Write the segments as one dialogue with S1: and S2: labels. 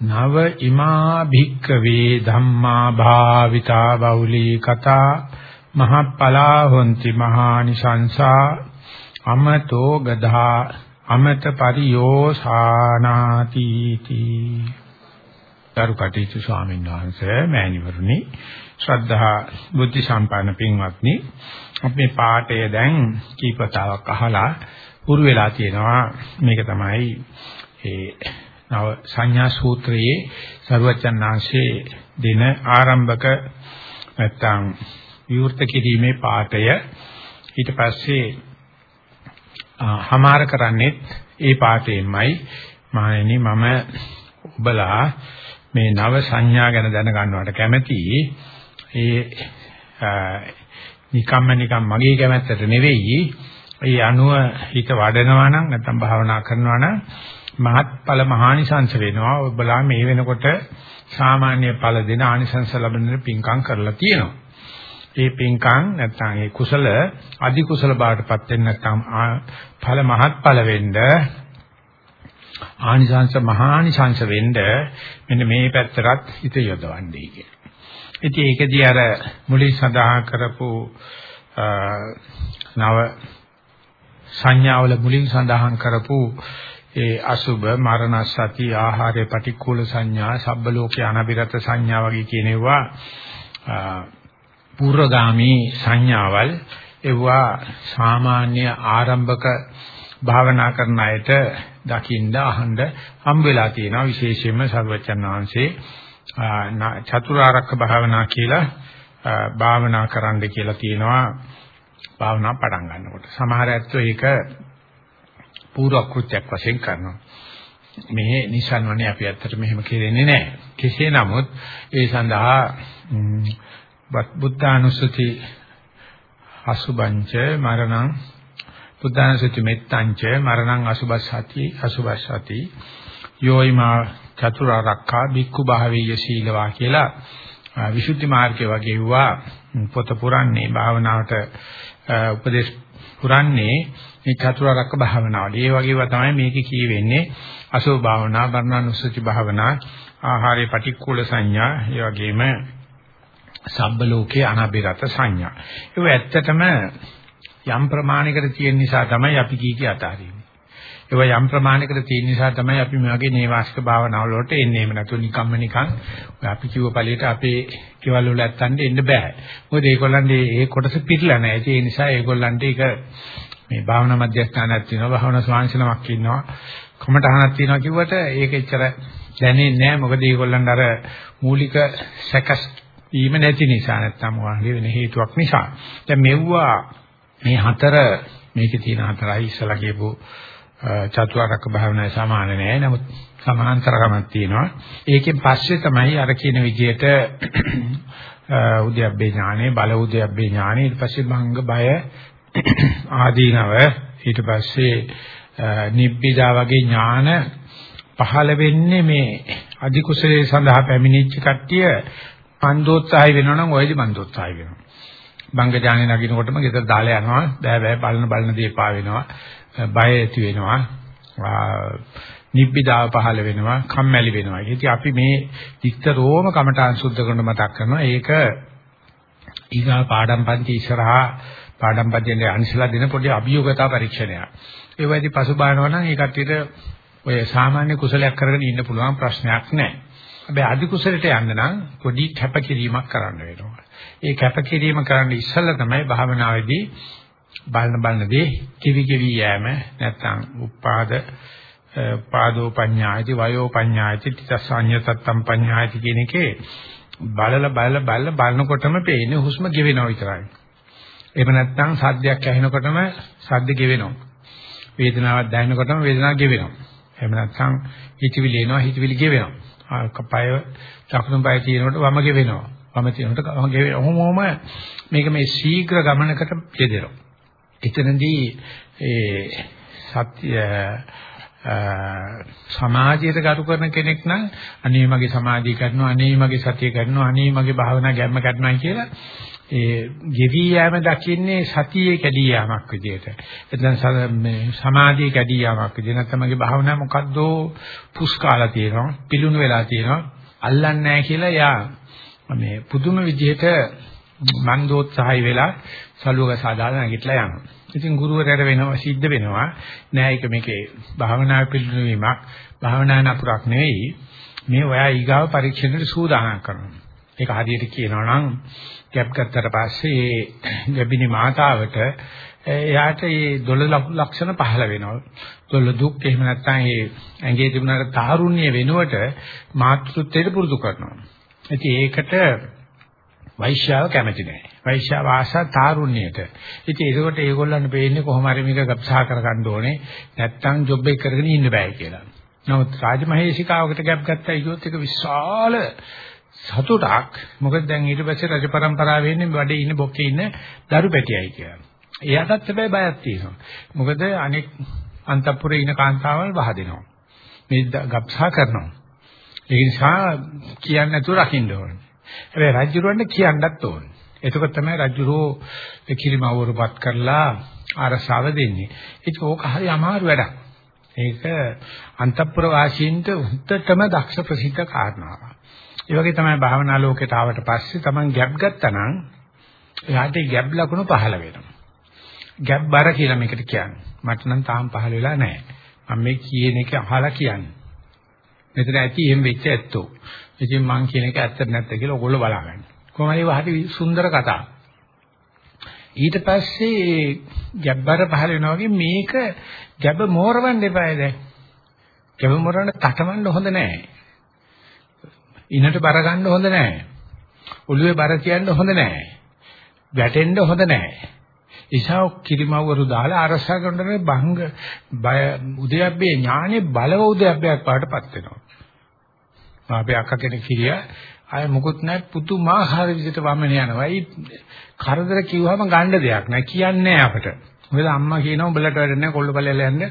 S1: නව ඉමා භික්කවේ ධම්මා භාවිතා බෞලී කතා මහප්පලා හොಂತಿ මහානිසංසා අමතෝ ගධා අමත පරියෝසානාති තී කරුකටීතු ස්වාමීන් වහන්සේ මෑණිවරුනි ශ්‍රද්ධා බුද්ධ සම්පන්න පින්වත්නි අපි පාඩය දැන් කීපතාවක් අහලා පුරු වෙලා තියෙනවා. මේක තමයි ඒ නව සංඥා සූත්‍රයේ සර්වචන්නාංශයේ දින ආරම්භක නැත්තම් විවෘත කිරීමේ පාඩය. ඊට පස්සේ හමාර කරන්නේ ඒ පාඩයෙන්මයි. මානෙනි මම ඔබලා මේ නව සංඥා ගැන දැනගන්නවට කැමතියි ඒ නිකම්ම නිකම් මගේ කැමැත්තට නෙවෙයි. ඒ අනුව හිත වඩනවා නම් නැත්නම් භාවනා කරනවා නම් මහත්ඵල මහානිසංස වෙනවා. ඔබලා මේ වෙනකොට සාමාන්‍ය ඵල දෙන ආනිසංස ලැබෙන පින්කම් කරලා තියෙනවා. ඒ පින්කම් නැත්නම් ඒ කුසල අධි කුසල බාටපත් වෙන්න නැත්නම් ඵල මහත්ඵල වෙන්න ආනිසංස මහානිසංස වෙන්න මෙන්න මේ පැත්තට හිත යොදවන්නේ කියන. ඉතින් ඒකදී අර මුලින් සඳහන් කරපු නව සංඥාවල මුලින් සඳහන් කරපු ඒ අසුබ මරණ සති ආහාරය පටික්කුල සංඥා සබ්බ ලෝකේ අනබිරත සංඥා වගේ කියනවා පූර්වගාමී සංඥාවල්. ඒවා සාමාන්‍ය ආරම්භක භාවනා කරන අයට දකින්න අහන්න හම් වෙලා තියෙනවා. විශේෂයෙන්ම සර්වචන් වහන්සේ චතුරාර්යක භාවනා කියලා භාවනා කරන්න කියලා තියෙනවා. භාවනා පටන් ගන්නකොට. සමහර ඇත්තෝ ඒක පූර්ව කෘත්‍යයක් වශයෙන් කරනවා. මේ නිසන්වනේ අපි ඇත්තට මෙහෙම කෙරෙන්නේ නැහැ. කෙසේ නමුත් ඒ සඳහා බුද්ධානුස්සති අසුබංච මරණං බුද්ධානුස්සති මෙත්තංච මරණං අසුබස්සති අසුබස්සති යෝයිමා චතුරාර්යකා බික්ඛු භාවීය සීලවා කියලා විසුද්ධි මාර්ගය වගේ වුණා පොත පුරන්නේ භාවනාවට උපදේශ පුරන්නේ මේ චතුරාර්යක භාවනාවල. ඒ වගේව තමයි මේකේ කියවෙන්නේ අසෝ භාවනා, බර්ණානුස්සති භාවනා, ආහාරේ පටික්කුල සංඥා, ඒ වගේම සබ්බ ලෝකේ අනබිරත සංඥා. ඒක ඇත්තටම යම් ප්‍රමාණයකට තියෙන නිසා තමයි අපි කී කිය අතාරින්නේ. ඒවා යම් ප්‍රමාණයකට තියෙන නිසා තමයි අපි මේ වගේ නේවාසික භාවනාවල වලට එන්නේ. එහෙම නැතු නිකම්ම නිකන් අපි කිව්ව ඵලයට අපේ කෙවල් වල ඇත්තන්ට එන්න බෑ. මොකද ඒගොල්ලන්ගේ ඒ කොටස පිළිලා නැහැ. ඒ නිසා ඒගොල්ලන්ට ඒක මේ භාවනා මධ්‍යස්ථානයක් තියෙනවා. භාවනා ස්වාංශනමක් ඉන්නවා. කමටහනක් තියෙනවා කිව්වට ඒක එච්චර දැනෙන්නේ නැහැ. මොකද ඒගොල්ලන්ට අර මූලික සැකස් වීම නැති නිසා නැත්තම් වාගේ වෙන හේතුවක් නිසා. දැන් මෙව්වා මේ හතර මේකේ තියෙන හතරයි ඉස්සලා කියපු චතුරාර්යක භාවනාවේ සමාන නැහැ නමුත් සමාන්තරකමක් තියෙනවා. ඒකෙන් පස්සේ තමයි අර කියන විදිහට උද්‍යප්පේ ඥානෙ බල උද්‍යප්පේ ඥානෙ ඊට පස්සේ භංග බය ආදීනව ඊට පස්සේ නිබ්බිදා වගේ ඥාන පහළ වෙන්නේ මේ අධි කුසලයේ සඳහා පැමිණිච්ච කට්ටිය මන්දෝත්සාහය වෙනවා නම් ඔයදි මන්දෝත්සාහය වෙනවා. බංග ඥානෙ නගිනකොටම ගෙදර දාලා යනවා. බෑ බෑ බලන බලන දේ පා වෙනවා. බය ඇති වෙනවා. නිබ්බිදාව පහළ වෙනවා. කම්මැලි වෙනවා. ඉතින් අපි මේ විස්තරෝම කමඨාන් සුද්ධ කරන මතක් කරනවා. ඒක ඊගා පාඩම් පන්ති ඉස්සරහා පාඩම් පදයෙන් අනිසලා දෙන පොඩි අභියෝගතා පරීක්ෂණයක්. ඒ වයිදී පසුබානවා නම් ඒ කට්ටියට ඔය සාමාන්‍ය කුසලයක් කරගෙන ඉන්න පුළුවන් ප්‍රශ්නයක් නැහැ. හැබැයි අධි කුසලයට යන්න නම් පොඩි කැපකිරීමක් කරන්න වෙනවා. ඒ කැපකිරීම කරන්න ඉස්සෙල්ලා තමයි භාවනාවේදී බලන බලන දේ කිවි කිවි යෑම නැත්නම් උපාද පාදෝ පඤ්ඤායති වයෝ පඤ්ඤායති තිතසඤ්ඤතත්තම් පඤ්ඤායති කියන එකේ බලලා බලලා බලලා බලනකොටම පේන්නේ හුස්ම ගෙවෙනවා විතරයි. එහෙම නැත්නම් සද්දයක් ඇහෙනකොටම සද්ද ගෙවෙනවා. වේදනාවක් දැනෙනකොටම වේදනාව ගෙවෙනවා. එහෙම නැත්නම් හිතවිලි එනවා හිතවිලි ගෙවෙනවා. කපය චක්‍රම් පය තියෙනකොට වම ගෙවෙනවා. වම තියෙනකොට ඔහොමම මේක මේ ශීඝ්‍ර ගමනකට යෙදෙනවා. එතනදී ඒ සත්‍ය සමාජයට ගරු කරන කෙනෙක් නම් අනේ මගේ සමාධිය කරනවා අනේ මගේ සතිය කරනවා අනේ මගේ භාවනා ගැම්ම කරනවා කියලා ඒ ගෙවි යෑම දකින්නේ සතියේ කැඩී යාමක් විදියට. එතන මේ සමාධියේ කැඩී යාමක් විදියට. නැත්නම් මගේ භාවනා මොකද්දෝ පුස්කාලා තියෙනවා, පිලුණු වෙලා තියෙනවා, අල්ලන්නේ නැහැ කියලා යා මේ පුදුම විදියට මන්දෝත්සහයි වෙලා සලුවක සාදාලා නැගිටලා යනවා. ඉතින් ගුරුවරයාට වෙනවා සිද්ධ වෙනවා නෑ ඒක මේකේ භාවනා පිළිවෙලීමක් භාවනා නපුරක් නෙවෙයි මේ ඔයා ඊගාව පරීක්ෂණයට සූදානම් කරනවා. ඒක හරියට කියනවා නම් ගැප් ගත්තට පස්සේ ගැබිනි මාතාවට එයාට මේ දොළ ලක්ෂණ පහළ වෙනවා. දොළ දුක් එහෙම නැත්නම් ඒ ඇඟේ තිබුණාට තාරුණ්‍ය වෙනුවට මාතෘත්වයට පුරුදු කරනවා. ඉතින් ඒකට වෛශ්‍යාව කැමති නැහැ. වෛශ්‍යාව ආශා තාරුණ්‍යයට. ඉතින් ඒකට ඒගොල්ලන්ට පේන්නේ කොහොම හරි මේක ගබ්සා කරගන්න ඕනේ. නැත්තම් ජොබ් එක කරගෙන ඉන්න බෑ කියලා. නමුත් රාජමහේශිකාවකට ගැප් ගත්තා කියොත් ඒක විශාල සතුටක්. මොකද දැන් ඊට පස්සේ රජ પરම්පරාව වෙන්නේ වැඩේ ඉන්න බොක්කේ ඉන්න දරු පැටියයි කියලා. එයාටත් හැබැයි බයක් තියෙනවා. මොකද අනෙක් අන්තපුරේ ඉන්න කාන්තාවල් වහ දෙනවා. මේ ගබ්සා කරනවා. ඒ නිසා කියන්නේ නැතුව රකින්න ඕනේ. හැබැයි රජුරවන්න කියන්නත් ඕනේ. එතකොට තමයි රජුරෝ කිරිමවරුපත් කරලා අරසාව දෙන්නේ. ඒක ඕක හරි අමාරු වැඩක්. ඒක අන්තපුර වාසීන්ට උත්තරම දක්ෂ ප්‍රසිද්ධ කාරණාවක්. ඒ වගේ තමයි භාවනා ලෝකයට ආවට පස්සේ Taman ගැප් ගත්තා නම් එයාට ගැප් ලකුණු පහළ වෙනවා. ගැප් බර කියලා මේකට කියන්නේ. මට නම් තාම පහළ වෙලා නැහැ. මම මේ කියන එක අහලා කියන්නේ. මෙතන ඇති එහෙම වෙච්ච ඇත්තෝ. ඉතින් මං කියන එක ඇත්ත නැත්ද කියලා ඔයගොල්ලෝ බලාගන්න. කොහොමද වහටි සුන්දර කතා. ඊට පස්සේ ගැබ්බර පහල වෙනවා වගේ මේක ගැබ මෝරවන්න එපායි දැන්. ගැබ මෝරවන්න තටමන්න හොඳ නැහැ. ඉනට බර ගන්න හොඳ නැහැ. ඔළුවේ බර කියන්න හොඳ නැහැ. වැටෙන්න හොඳ නැහැ. ඉෂා කිරිමවරු දාලා අරසා කරනකොට බංග බය උදයබ්බේ ඥානේ බලව උදයබ්බයක් පාටපත් වෙනවා. අපේ අක්කා කෙනෙක් කිරියා අය මොකුත් නැහැ පුදුමාකාර විදිහට වමන යනවා. ඒ කරදර කිව්වම ගන්න දෙයක් නැහැ. කියන්නේ අපට. මොකද අම්මා කියනවා උඹලට වැඩ නැහැ කොල්ලපල්ලෙල යන්න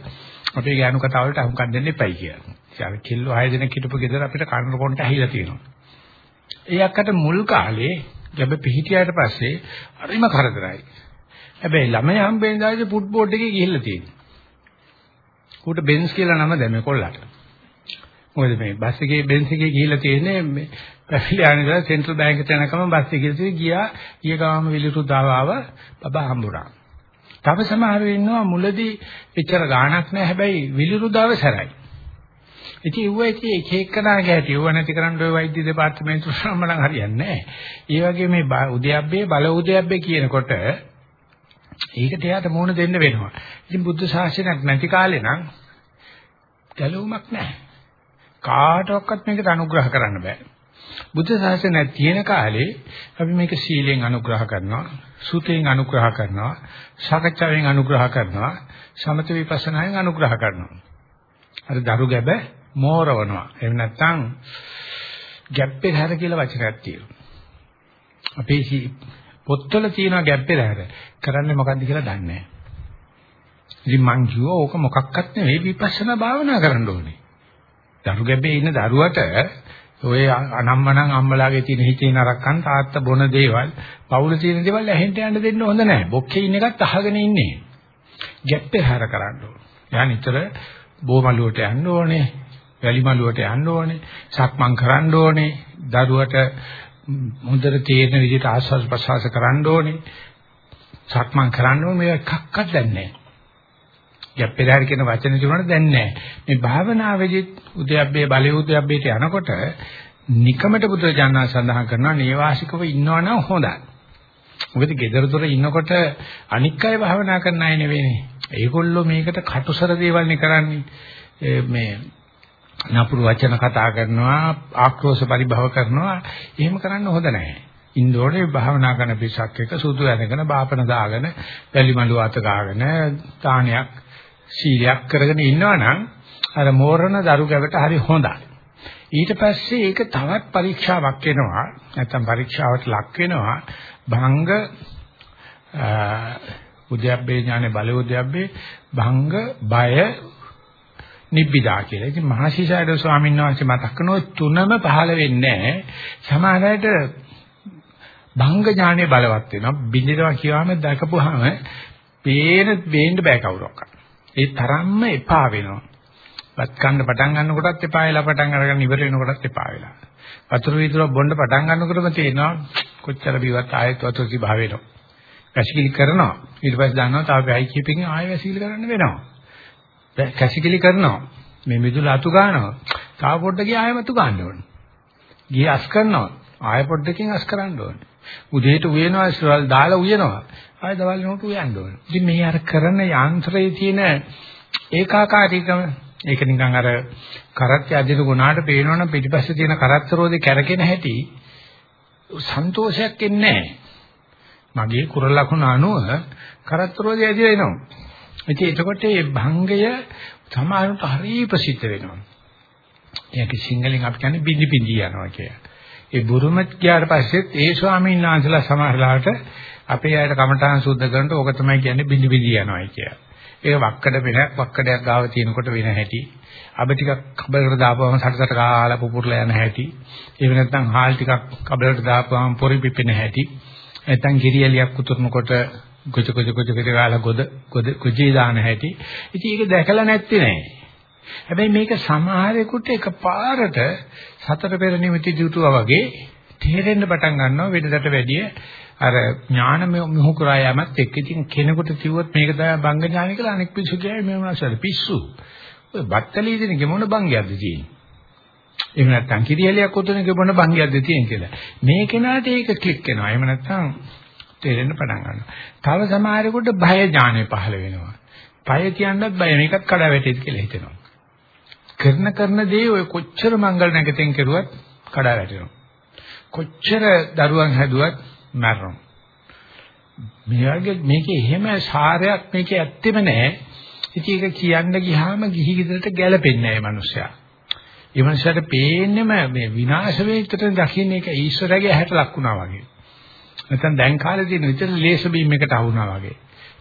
S1: අපේ ගෑනු කතාව වලට අහුම්කම් දෙන්න එපයි කියලා. ඉතින් කිල්ලෝ 6 දෙනෙක් හිටපු ගෙදර අපිට කන්න කොන්ට ඇහිලා තියෙනවා. ඒ අක්කට මුල් කාලේ ගැබ පිහිටියාට පස්සේ හරිම කරදරයි. හැබැයි ළමයා හම්බෙන්න දාසේ ෆුට්බෝල් එකේ ගිහිල්ලා තියෙනවා. ඌට බෙන්ස් කියලා නම දැම්මේ කොල්ලට. මොකද මේ බස් එකේ බෙන්ස් එකේ ගිහිල්ලා තියෙන්නේ මේ පැවිලියාන ඉඳලා සෙන්ට්‍රල් බැංක් එකට යනකම බස් එකේ ගියා ඊය ගාම විලිරුදාව ආව බබා හම්බුණා. තව සමහර ඉන්නවා මුලදී එච්චර ගාණක් නැහැ හැබැයි විලිරුදාව සැරයි. ඉතින් ඌව ඉතින් එක එකනාගේ හැටි ඌව නැති කරන්න ඔය වෛද්‍ය දෙපාර්තමේන්තුව සම්මලන් හරියන්නේ නැහැ. ඒ වගේ මේ උද්‍යප්පේ බල උද්‍යප්පේ කියනකොට ඒකට එයාට මොන දෙන්න වෙනවා. ඉතින් බුද්ධ ශාසනයක් නැති කාලේ නම් ගැලවුමක් නැහැ. කාටවත් මේකට අනුග්‍රහ කරන්න බෑ. බුද්ධ ශාසනය තියෙන කාලේ අපි මේක සීලෙන් අනුග්‍රහ කරනවා, සුතෙන් අනුග්‍රහ කරනවා, සාකච්ඡාවෙන් අනුග්‍රහ කරනවා, සමත විපස්සනායෙන් අනුග්‍රහ කරනවා. අර දරු ගැබ මෝරවනවා. එහෙම නැත්නම් ගැප්පේ හැර කියලා වචනයක් තියෙනවා. අපේ පොත්වල තියෙන ගැප්පේ හැර කරන්නේ මොකද්ද කියලා දන්නේ නැහැ. ඉතින් මං කිව්වා ඕක මොකක්වත් නෙවෙයි විපස්සනා භාවනා කරන්න ඕනේ. දරු ගැබේ ඉන්න දරුවට ඔය අනම්මනම් අම්මලාගේ තියෙන හිතේ නරකන් තාත්තා බොන දේවල්, පවුල තියෙන දේවල් ඇහෙන්න යන්න දෙන්න හොඳ නැහැ. බොක්කේ ඉන්න එකත් අහගෙන ඉන්නේ. ගැප්පේ හැර කරන්න ඕනේ. යා නිතර බෝමලුවට යන්න ඕනේ, වැලිමලුවට යන්න ඕනේ, සක්මන් කරන්න ඕනේ, දරුවට හොඳට තේරෙන විදිහට ආස්වාද ප්‍රසවාස කරන්න ඕනේ. සක්මන් කරන්න ඕනේ මේ එකක්වත් දැන්නේ නැහැ. යප්පේදාර කියන වචන තිබුණාට දැන් නැහැ. මේ භාවනාවේදී උද්‍යප්පේ බලය උද්‍යප්පේට යනකොට නිකමට බුදුරජාණන් සඳහන් කරනවා නේවාසිකව ඉන්නවනම් හොඳයි. මොකද gedara dora ඉන්නකොට අනික් අය භාවනා කරන අය නෙවෙයිනේ. ඒගොල්ලෝ මේකට කටුසර දේවල් නේ කරන්නේ. මේ නපුරු වචන කතා කරනවා, ආක්‍රෝෂ පරිභව කරනවා. එහෙම කරන්න හොඳ නැහැ. ඉන්දෝනේ භාවනා කරන පිසක් එක සුදු ඇඳගෙන බාපන දාගෙන වැලි මලුව අත ගාගෙන තාණයක් සීලයක් කරගෙන ඉන්නවා නම් අර මෝරණ දරු ගැවට හරි හොඳයි. ඊට පස්සේ ඒක තවත් පරීක්ෂාවක් වෙනවා. නැත්නම් පරීක්ෂාවට ලක් වෙනවා. භංග උද්‍යප්පේ ඥානේ බල උද්‍යප්පේ භංග බය නිබ්බිදා කියලා. ඉතින් මහසිසාරද ස්වාමීන් වහන්සේ මතක් කරනවා තුනම පහළ වෙන්නේ නැහැ. සමහරවිට භංග ඥානේ බලවත් වෙනවා. බින්දිනවා කියවම දැකපුවාම පේන පේන්න බෑ කවුරක්වත්. ඒ තරම්ම එපා වෙනවා. වත් කන්න පටන් ගන්නකොටත් එපා වෙලා පටන් අරගෙන ඉවර වෙනකොටත් එපා වෙලා. වතුර වීදුර බොන්න පටන් ගන්නකොටම තේනවා කොච්චර බිවත් ආයෙත් වතුර තිබා වෙනවා. කැසිකිලි කරනවා. ඊට පස්සේ දන්නවා තව වැයි කීපකින් ආයෙ වැසිකිලි කරන්න වෙනවා. කැසිකිලි කරනවා. මේ මිදුල අතු ගන්නවා. තව පොඩ්ඩකින් ආයෙ මතු ගන්න ඕනේ. ගිය අස් කරනවා. ආයෙ පොඩ්ඩකින් අස් කරන්න ඕනේ. උදේට උයනවා ඉස්සරල් දාලා උයනවා. ආයෙ දවල් වෙනකොට උයන්න ඕනේ. ඉතින් මේ අර කරන යන්ත්‍රයේ තියෙන ඒකාකාරීකම ඒක නිකන් අර කරත්ත අදින ගුණාට පේනවනම් පිටිපස්සේ තියෙන කරත්ත රෝදේ කැරකෙන හැටි සන්තෝෂයක් එන්නේ නැහැ. මගේ කුර ලකුණ අනුව කරත්තරෝදේ ඇදිලා එනවා. ඉතින් එතකොට මේ භංගය සමහරවිට හරිය ප්‍රසිද්ධ වෙනවා. ඒක සිංහලෙන් අපි කියන්නේ බිඳි බිඳි යනවා කියලා. ඒ බුරුමත් ගියාට පස්සෙත් ඒ ස්වාමීන් වහන්සේලා සමහරලාට අපේ අයට කමඨාන් සුද්ධ කරනට ඕක තමයි කියන්නේ බිඳි බිඳි යනවා කියලා. ඒක වක්කඩ පෙරක් වක්කඩයක් ගාව තියෙනකොට වෙන හැටි. අබ ටිකක් කබලකට දාපුවම සටසට කාලා පුපුරලා යන හැටි. එහෙම නැත්නම් හාල් ටිකක් කබලකට දාපුවම පොරි පිපෙන හැටි. නැත්නම් ගිරියලියක් උතුරනකොට ගොජ ගොජ ගොජ ගොජ ගාලා ගොඩ ගොඩ ගොජේ දාන හැටි. ඉතින් ඒක දැකලා නැත්තේ නෑ. හැබැයි මේක සමහරෙකුට එකපාරට සතර පෙර නිමිති දුටුවා වගේ තේරෙන්න පටන් ගන්නවා වෙනදට වැඩිය අර ඥාන මොහු කරා යමත් එක්ක ඉතින් කෙනෙකුට කිව්වොත් මේක තමයි බංග ඥාන කියලා අනෙක් පිස්සු කියයි මේ මොනවාද පිස්සු. ඔය බත්තලී දෙනගේ මොන බංගයක්ද තියෙන්නේ? එහෙම නැත්නම් කිරියලියක් උතුනක මොන භංගියක්ද තියෙන කියලා. මේ කෙනාට ඒක ක්ලික් වෙනවා. එහෙම නැත්නම් තේරෙන්න පටන් ගන්නවා. තව සමහරෙකුට බය ඥානය පහළ වෙනවා. බය කියන්නත් බය මේකත් කඩා වැටෙයිද කියලා හිතෙනවා. කරන කරන දේ ඔය කොච්චර මංගල නැගතෙන් කෙරුවත් කඩා වැටෙනවා. කොච්චර දරුවන් හැදුවත් මැරෙනවා. මේවාගේ මේකේ එහෙම සාරයක් මේකේ ඇත්තෙම නැහැ. ඉතින් ඒක කියන්න ගියාම ගිහි ගෙදරට ගැලපෙන්නේ නැහැ මනුස්සයා. ඒ මනුස්සයාට පේන්නේම මේ විනාශ වේගයට දකින්න එක ඊශ්වරයාගේ ඇහැට ලක් වුණා වගේ. නැත්නම් දැන් කාලේ තියෙන විතර ලේසර් බීම් එකට අහුණා වගේ.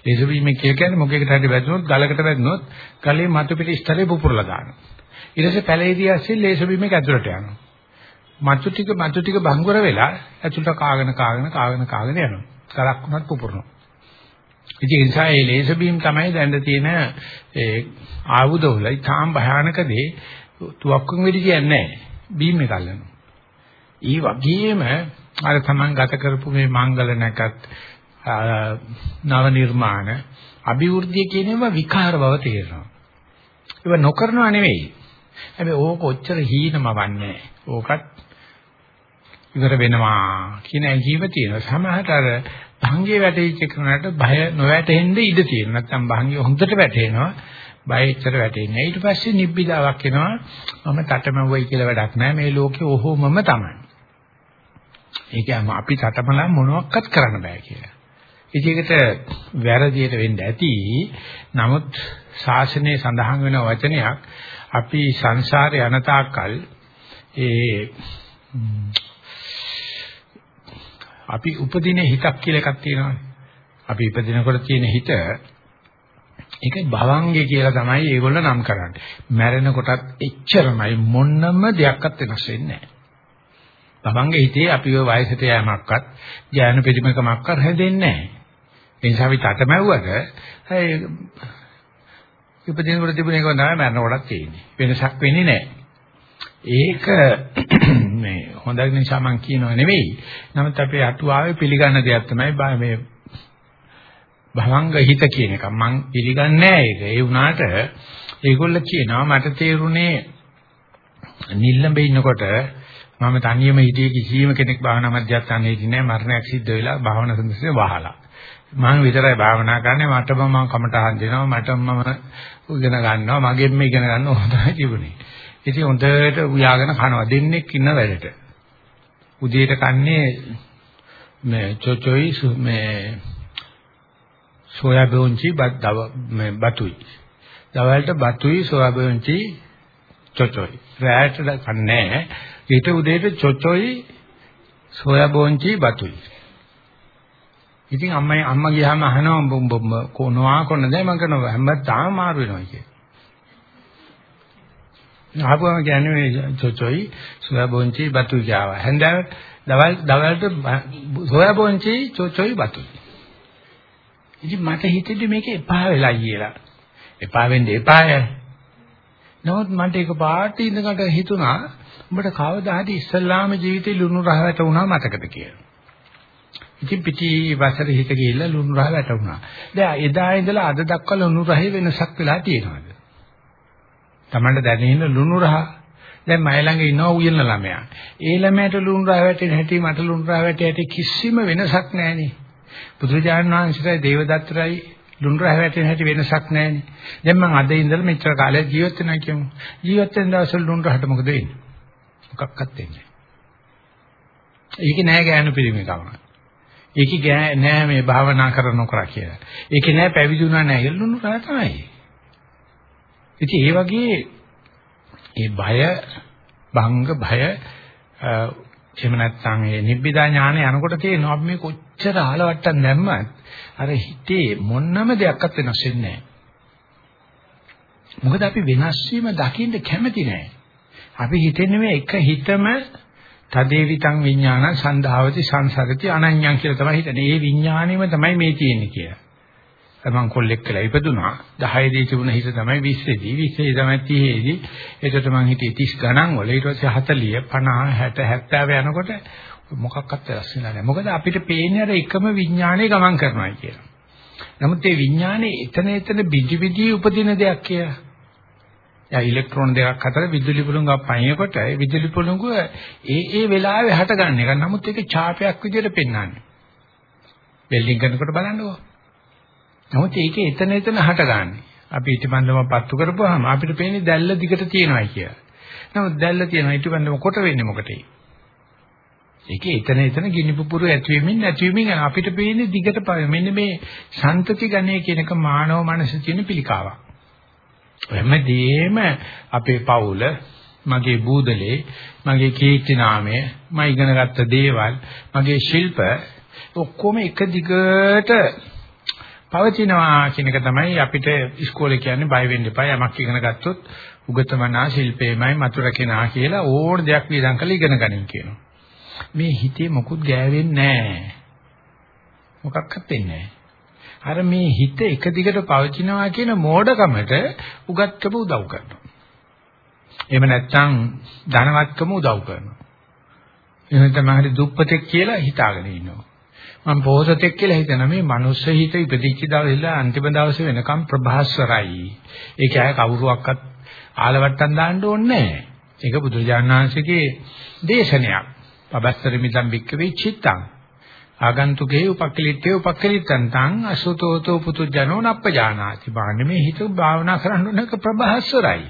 S1: ලේසර් බීම් එක කියන්නේ මොකෙකට හරි වැදුනොත් ගලකට වැදුනොත් ගලේ මතු පිට ස්තරේ පුපුරලා දානවා. ඊට පස්සේ පැලේදී ඇස්සේ ලේසර් බීම් එක ඇතුළට යනවා. මතු ටික මතු ටික භංගුර වෙලා ඇතුළට කාගෙන කාගෙන කාගෙන කාගෙන යනවා. ගලක් වුණත් පුපුරනවා. ඉතින් ඒ නිසා මේ ලේසර් බීම් තමයි දැන් තියෙන ඒ ආයුධවල ඊටාම් භයානක දේ තුවක්කුන් වෙඩි කියන්නේ නැහැ. බීම් එක අල්ලනවා. ඊ වගේම අර තමන් ගත කරපු මේ මංගල නැකත් නව නිර්මාණ අභිවෘද්ධිය කියන ඒවා විකාර බව තේරෙනවා. ඒවා නොකරනවා නෙවෙයි. හැබැයි ඕක ඔච්චර හීනමවන්නේ ඕකත් ඉවර වෙනවා කියන ඇඟීම තියෙනවා. සමහරට අර භංගේ වැටෙච්ච කෙනාට බය නොවැටෙන්න ඉඩ තියෙනවා. නැත්නම් භංගේ හොඳට වැටෙනවා. බයෙච්චර වැටෙන්නේ. ඊට පස්සේ නිබ්බිදාවක් එනවා. මම තටමවුවයි කියලා වැඩක් නැහැ. මේ ලෝකේ ඔහොමම තමයි. ඒක අපි තටමලා මොනවත් කරන්න බෑ කියලා. ඉතින් ඒකට වැරදියට වෙන්න ඇති. නමුත් ශාසනයේ සඳහන් වෙන වචනයක් අපි සංසාරේ අනතාකල් ඒ අපි උපදින හිතක් කියලා එකක් තියෙනවානේ. අපි ඉපදිනකොට තියෙන හිත ඒක භවංගේ කියලා තමයි ඒගොල්ලෝ නම් කරන්නේ. මැරෙන කොටත් එච්චරමයි මොන්නම දෙයක්වත් වෙනස් වෙන්නේ නැහැ. භවංගේ හිතේ අපි ඔය වයසට යෑමක්වත් ඥාන පිරිමකමක්වත් හැදෙන්නේ නැහැ. ඒ නිසා අපි තටමැව්වට ඒ ඉපදිනකොට තිබුණ එක තමයි මරණ කොටත් තියෙන්නේ. වෙනසක් වෙන්නේ නැහැ. ඒක මේ හොඳ නිසා මම කියනව නෙවෙයි. නමුත් අපේ අටුවාවේ පිළිගන්න දෙයක් තමයි මේ භවංග හිත කියන එක. මම පිළිගන්නේ නැහැ ඒක. ඒ වුණාට ඒගොල්ල කියනවා මට තේරුනේ නිල්ලඹේ ඉන්නකොට මම තනියම හිටියේ කිසිම කෙනෙක් භාවනා මධ්‍යස්ථානයේදී නෑ මරණයක් සිද්ධ වෙලා භාවනා සම්පස්සේ වහලා. මම විතරයි භාවනා කරන්නේ මටම මම කමටහන් දෙනවා මටම මම ඉගෙන ගන්නවා මගෙන්ම ඉගෙන ගන්න ඕන තමයි තිබුණේ. ඉතින් හොඳට උයාගෙන කනවා දෙන්නෙක් ඉන්න වැඩට. උදේට කන්නේ මේ චොචොයි මේ සෝයා බෝංචි බත් මේ බතුයි. දවල්ට බතුයි සෝයා බෝංචි චොචොයි. රැයට කන්නේ ඊට උදේට චොචොයි සෝයා බෝංචි බතුයි. ඉතින් අම්මයි අම්මා ගියාම අහනවා උඹ උඹ කොනවා කොනද මම කරනවා හැමදාම මාරු වෙනවා කියේ. ආපුවම කියන්නේ මේ චොචොයි සෝයා බෝංචි බතුයි ගාවා. හන්දාව දවල් දවල්ට සෝයා බෝංචි චොචොයි බතුයි. ඉතින් මට හිතෙන්නේ මේක එපා වෙලා කියලා. එපා වෙන්න එපාය. නමුත් මට ඒක පාට ඉඳකට හිතුණා උඹට කවදා හරි ඉස්සල්ලාම ජීවිතේ ලුණු රහ වැටුණා මතකද කියලා. ඉතින් පිටි වසර හිත ගිහිල්ලා ලුණු රහ වැටුණා. දැන් එදා ඉඳලා අද දක්වා ලුණු රහේ වෙනසක් වෙලා තියෙනවද? Tamanට දැනෙන ලුණු රහ දැන් මයි ළඟ ඉන්නවා උයන ළමයා. ඒ ළමයාට ලුණු රහ වැටෙන හැටි මට ලුණු රහ වැටෙන හැටි කිසිම වෙනසක් නැහෙනේ. බුදුරජාණන් වහන්සේයි දේවදත්තරයි ලුණු රහ වැටෙන හැටි වෙනසක් නැහෙනේ. දැන් මම අද ඉඳලා මෙච්චර කාලයක් ජීවත් වෙනවා කියමු. ජීවත් වෙන දවසවල ලුණු රහට මොකද වෙන්නේ? මොකක්වත් වෙන්නේ නැහැ. ඒක නෑ ගෑනු පිළිමකම. ඒක නෑ මේ භාවනා කරන කර කියලා. ඒක නෑ පැවිදුණා නෑ ලුණු රහ තමයි. ඉතින් ඒ වගේ ඒ බය භංග භය එහෙම නැත්නම් ඒ නිබ්බිදා ඥානය යනකොට තේරෙනවා අපි මේ කොච්චර ආලවට්ටම් දැම්මත් අර හිතේ මොන්නම දෙයක්වත් වෙනස් වෙන්නේ නැහැ. මොකද අපි වෙනස් වීම දකින්න කැමති නැහැ. අපි හිතන්නේ මේ එක හිතම තදේවිතං විඥාන සන්ධාවති සංසගති අනඤ්ඤං කියලා තමයි හිතන්නේ. ඒ විඥාණයම තමයි මේ තියෙන්නේ කියලා. තමන් කොල්ලෙක් කියලා ඉපදුනා 10 දී තිබුණ හිත තමයි 20 දී 20 තමයි 30 දී එතකොට මං හිතේ 30 ගණන් වල ඊට පස්සේ 40 50 60 70 යනකොට මොකක්වත් වෙනස් වෙලා නැහැ. මොකද අපිට පේන්නේ අර එකම විඥානයේ ගමන් කරනවා කියලා. නමුත් මේ විඥානේ එතන එතන බිජි බිජි උපදින දෙයක් කියලා. යා ඉලෙක්ට්‍රෝන දෙකක් අතර විදුලි පුළඟක් පයින්නකොට ඒ විදුලි පුළඟ ඒ ඒ වෙලාවේ හටගන්න එක. නමුත් ඒක ඡාපයක් විදිහට පෙන්වන්නේ. වෙල්ඩින් කරනකොට බලන්නකෝ නමුත් ඒකේ එතන එතන හටගන්නේ. අපි ඊටබන්දම පත්තු කරපුවාම අපිට පේන්නේ දැල්ල දිගට තියෙනවා කියලා. නමුත් දැල්ල තියෙනවා. ඊටබන්දම කොට වෙන්නේ මොකටේ? ඒකේ එතන එතන ගිනි පුපුරු ඇතිවීමෙන් නැතිවීමෙන් අපිට පේන්නේ දිගට මෙන්න මේ සන්තති ගණය කියනක මානව මනසේ තියෙන පිළිකාවක්. හැමදේම අපේ පවුල මගේ බූදලේ මගේ කීර්ති නාමය මම ඉගෙනගත්ත දේවල් මගේ ශිල්ප ඔක්කොම එක දිගට පවතිනවා කියන එක තමයි අපිට ඉස්කෝලේ කියන්නේ බය වෙන්න එපා යමක් ඉගෙන ගත්තොත් උගතමනා ශිල්පේමයි මතුර කෙනා කියලා ඕන දෙයක් විඳන් කරලා ඉගෙන ගනින් කියනවා. මේ හිතේ මොකුත් ගෑවෙන්නේ නැහැ. මොකක්වත් වෙන්නේ අර මේ හිත එක දිගට පවතිනවා කියන මෝඩකමට උගත්කම උදව් කරනවා. එහෙම නැත්නම් ධනවත්කම උදව් කරනවා. එහෙනම් තමයි දුප්පතෙක් කියලා හිතාගෙන ඉන්නවා. මම පොහොසතෙක් කියලා හිතනවා මේ මනුස්ස හිත ඉපදිච්ච දවසේ අන්තිම දවසේ වෙනකම් ප්‍රභාස්වරයි. ඒක ඇය කවුරුවක්වත් ආලවට්ටම් දාන්න ඕනේ නැහැ. ඒක බුදුරජාණන් වහන්සේගේ දේශනයක්. පබස්තර මිදම් වික්කවේ චිත්තං. ආගන්තුකේ උපක්ඛලිතේ උපක්ඛලිතං තං අසුතෝතෝ පුතුජනෝ නප්පජානාති. බාන්නේ මේ හිත භාවනා කරන්න ඕනක ප්‍රභාස්වරයි.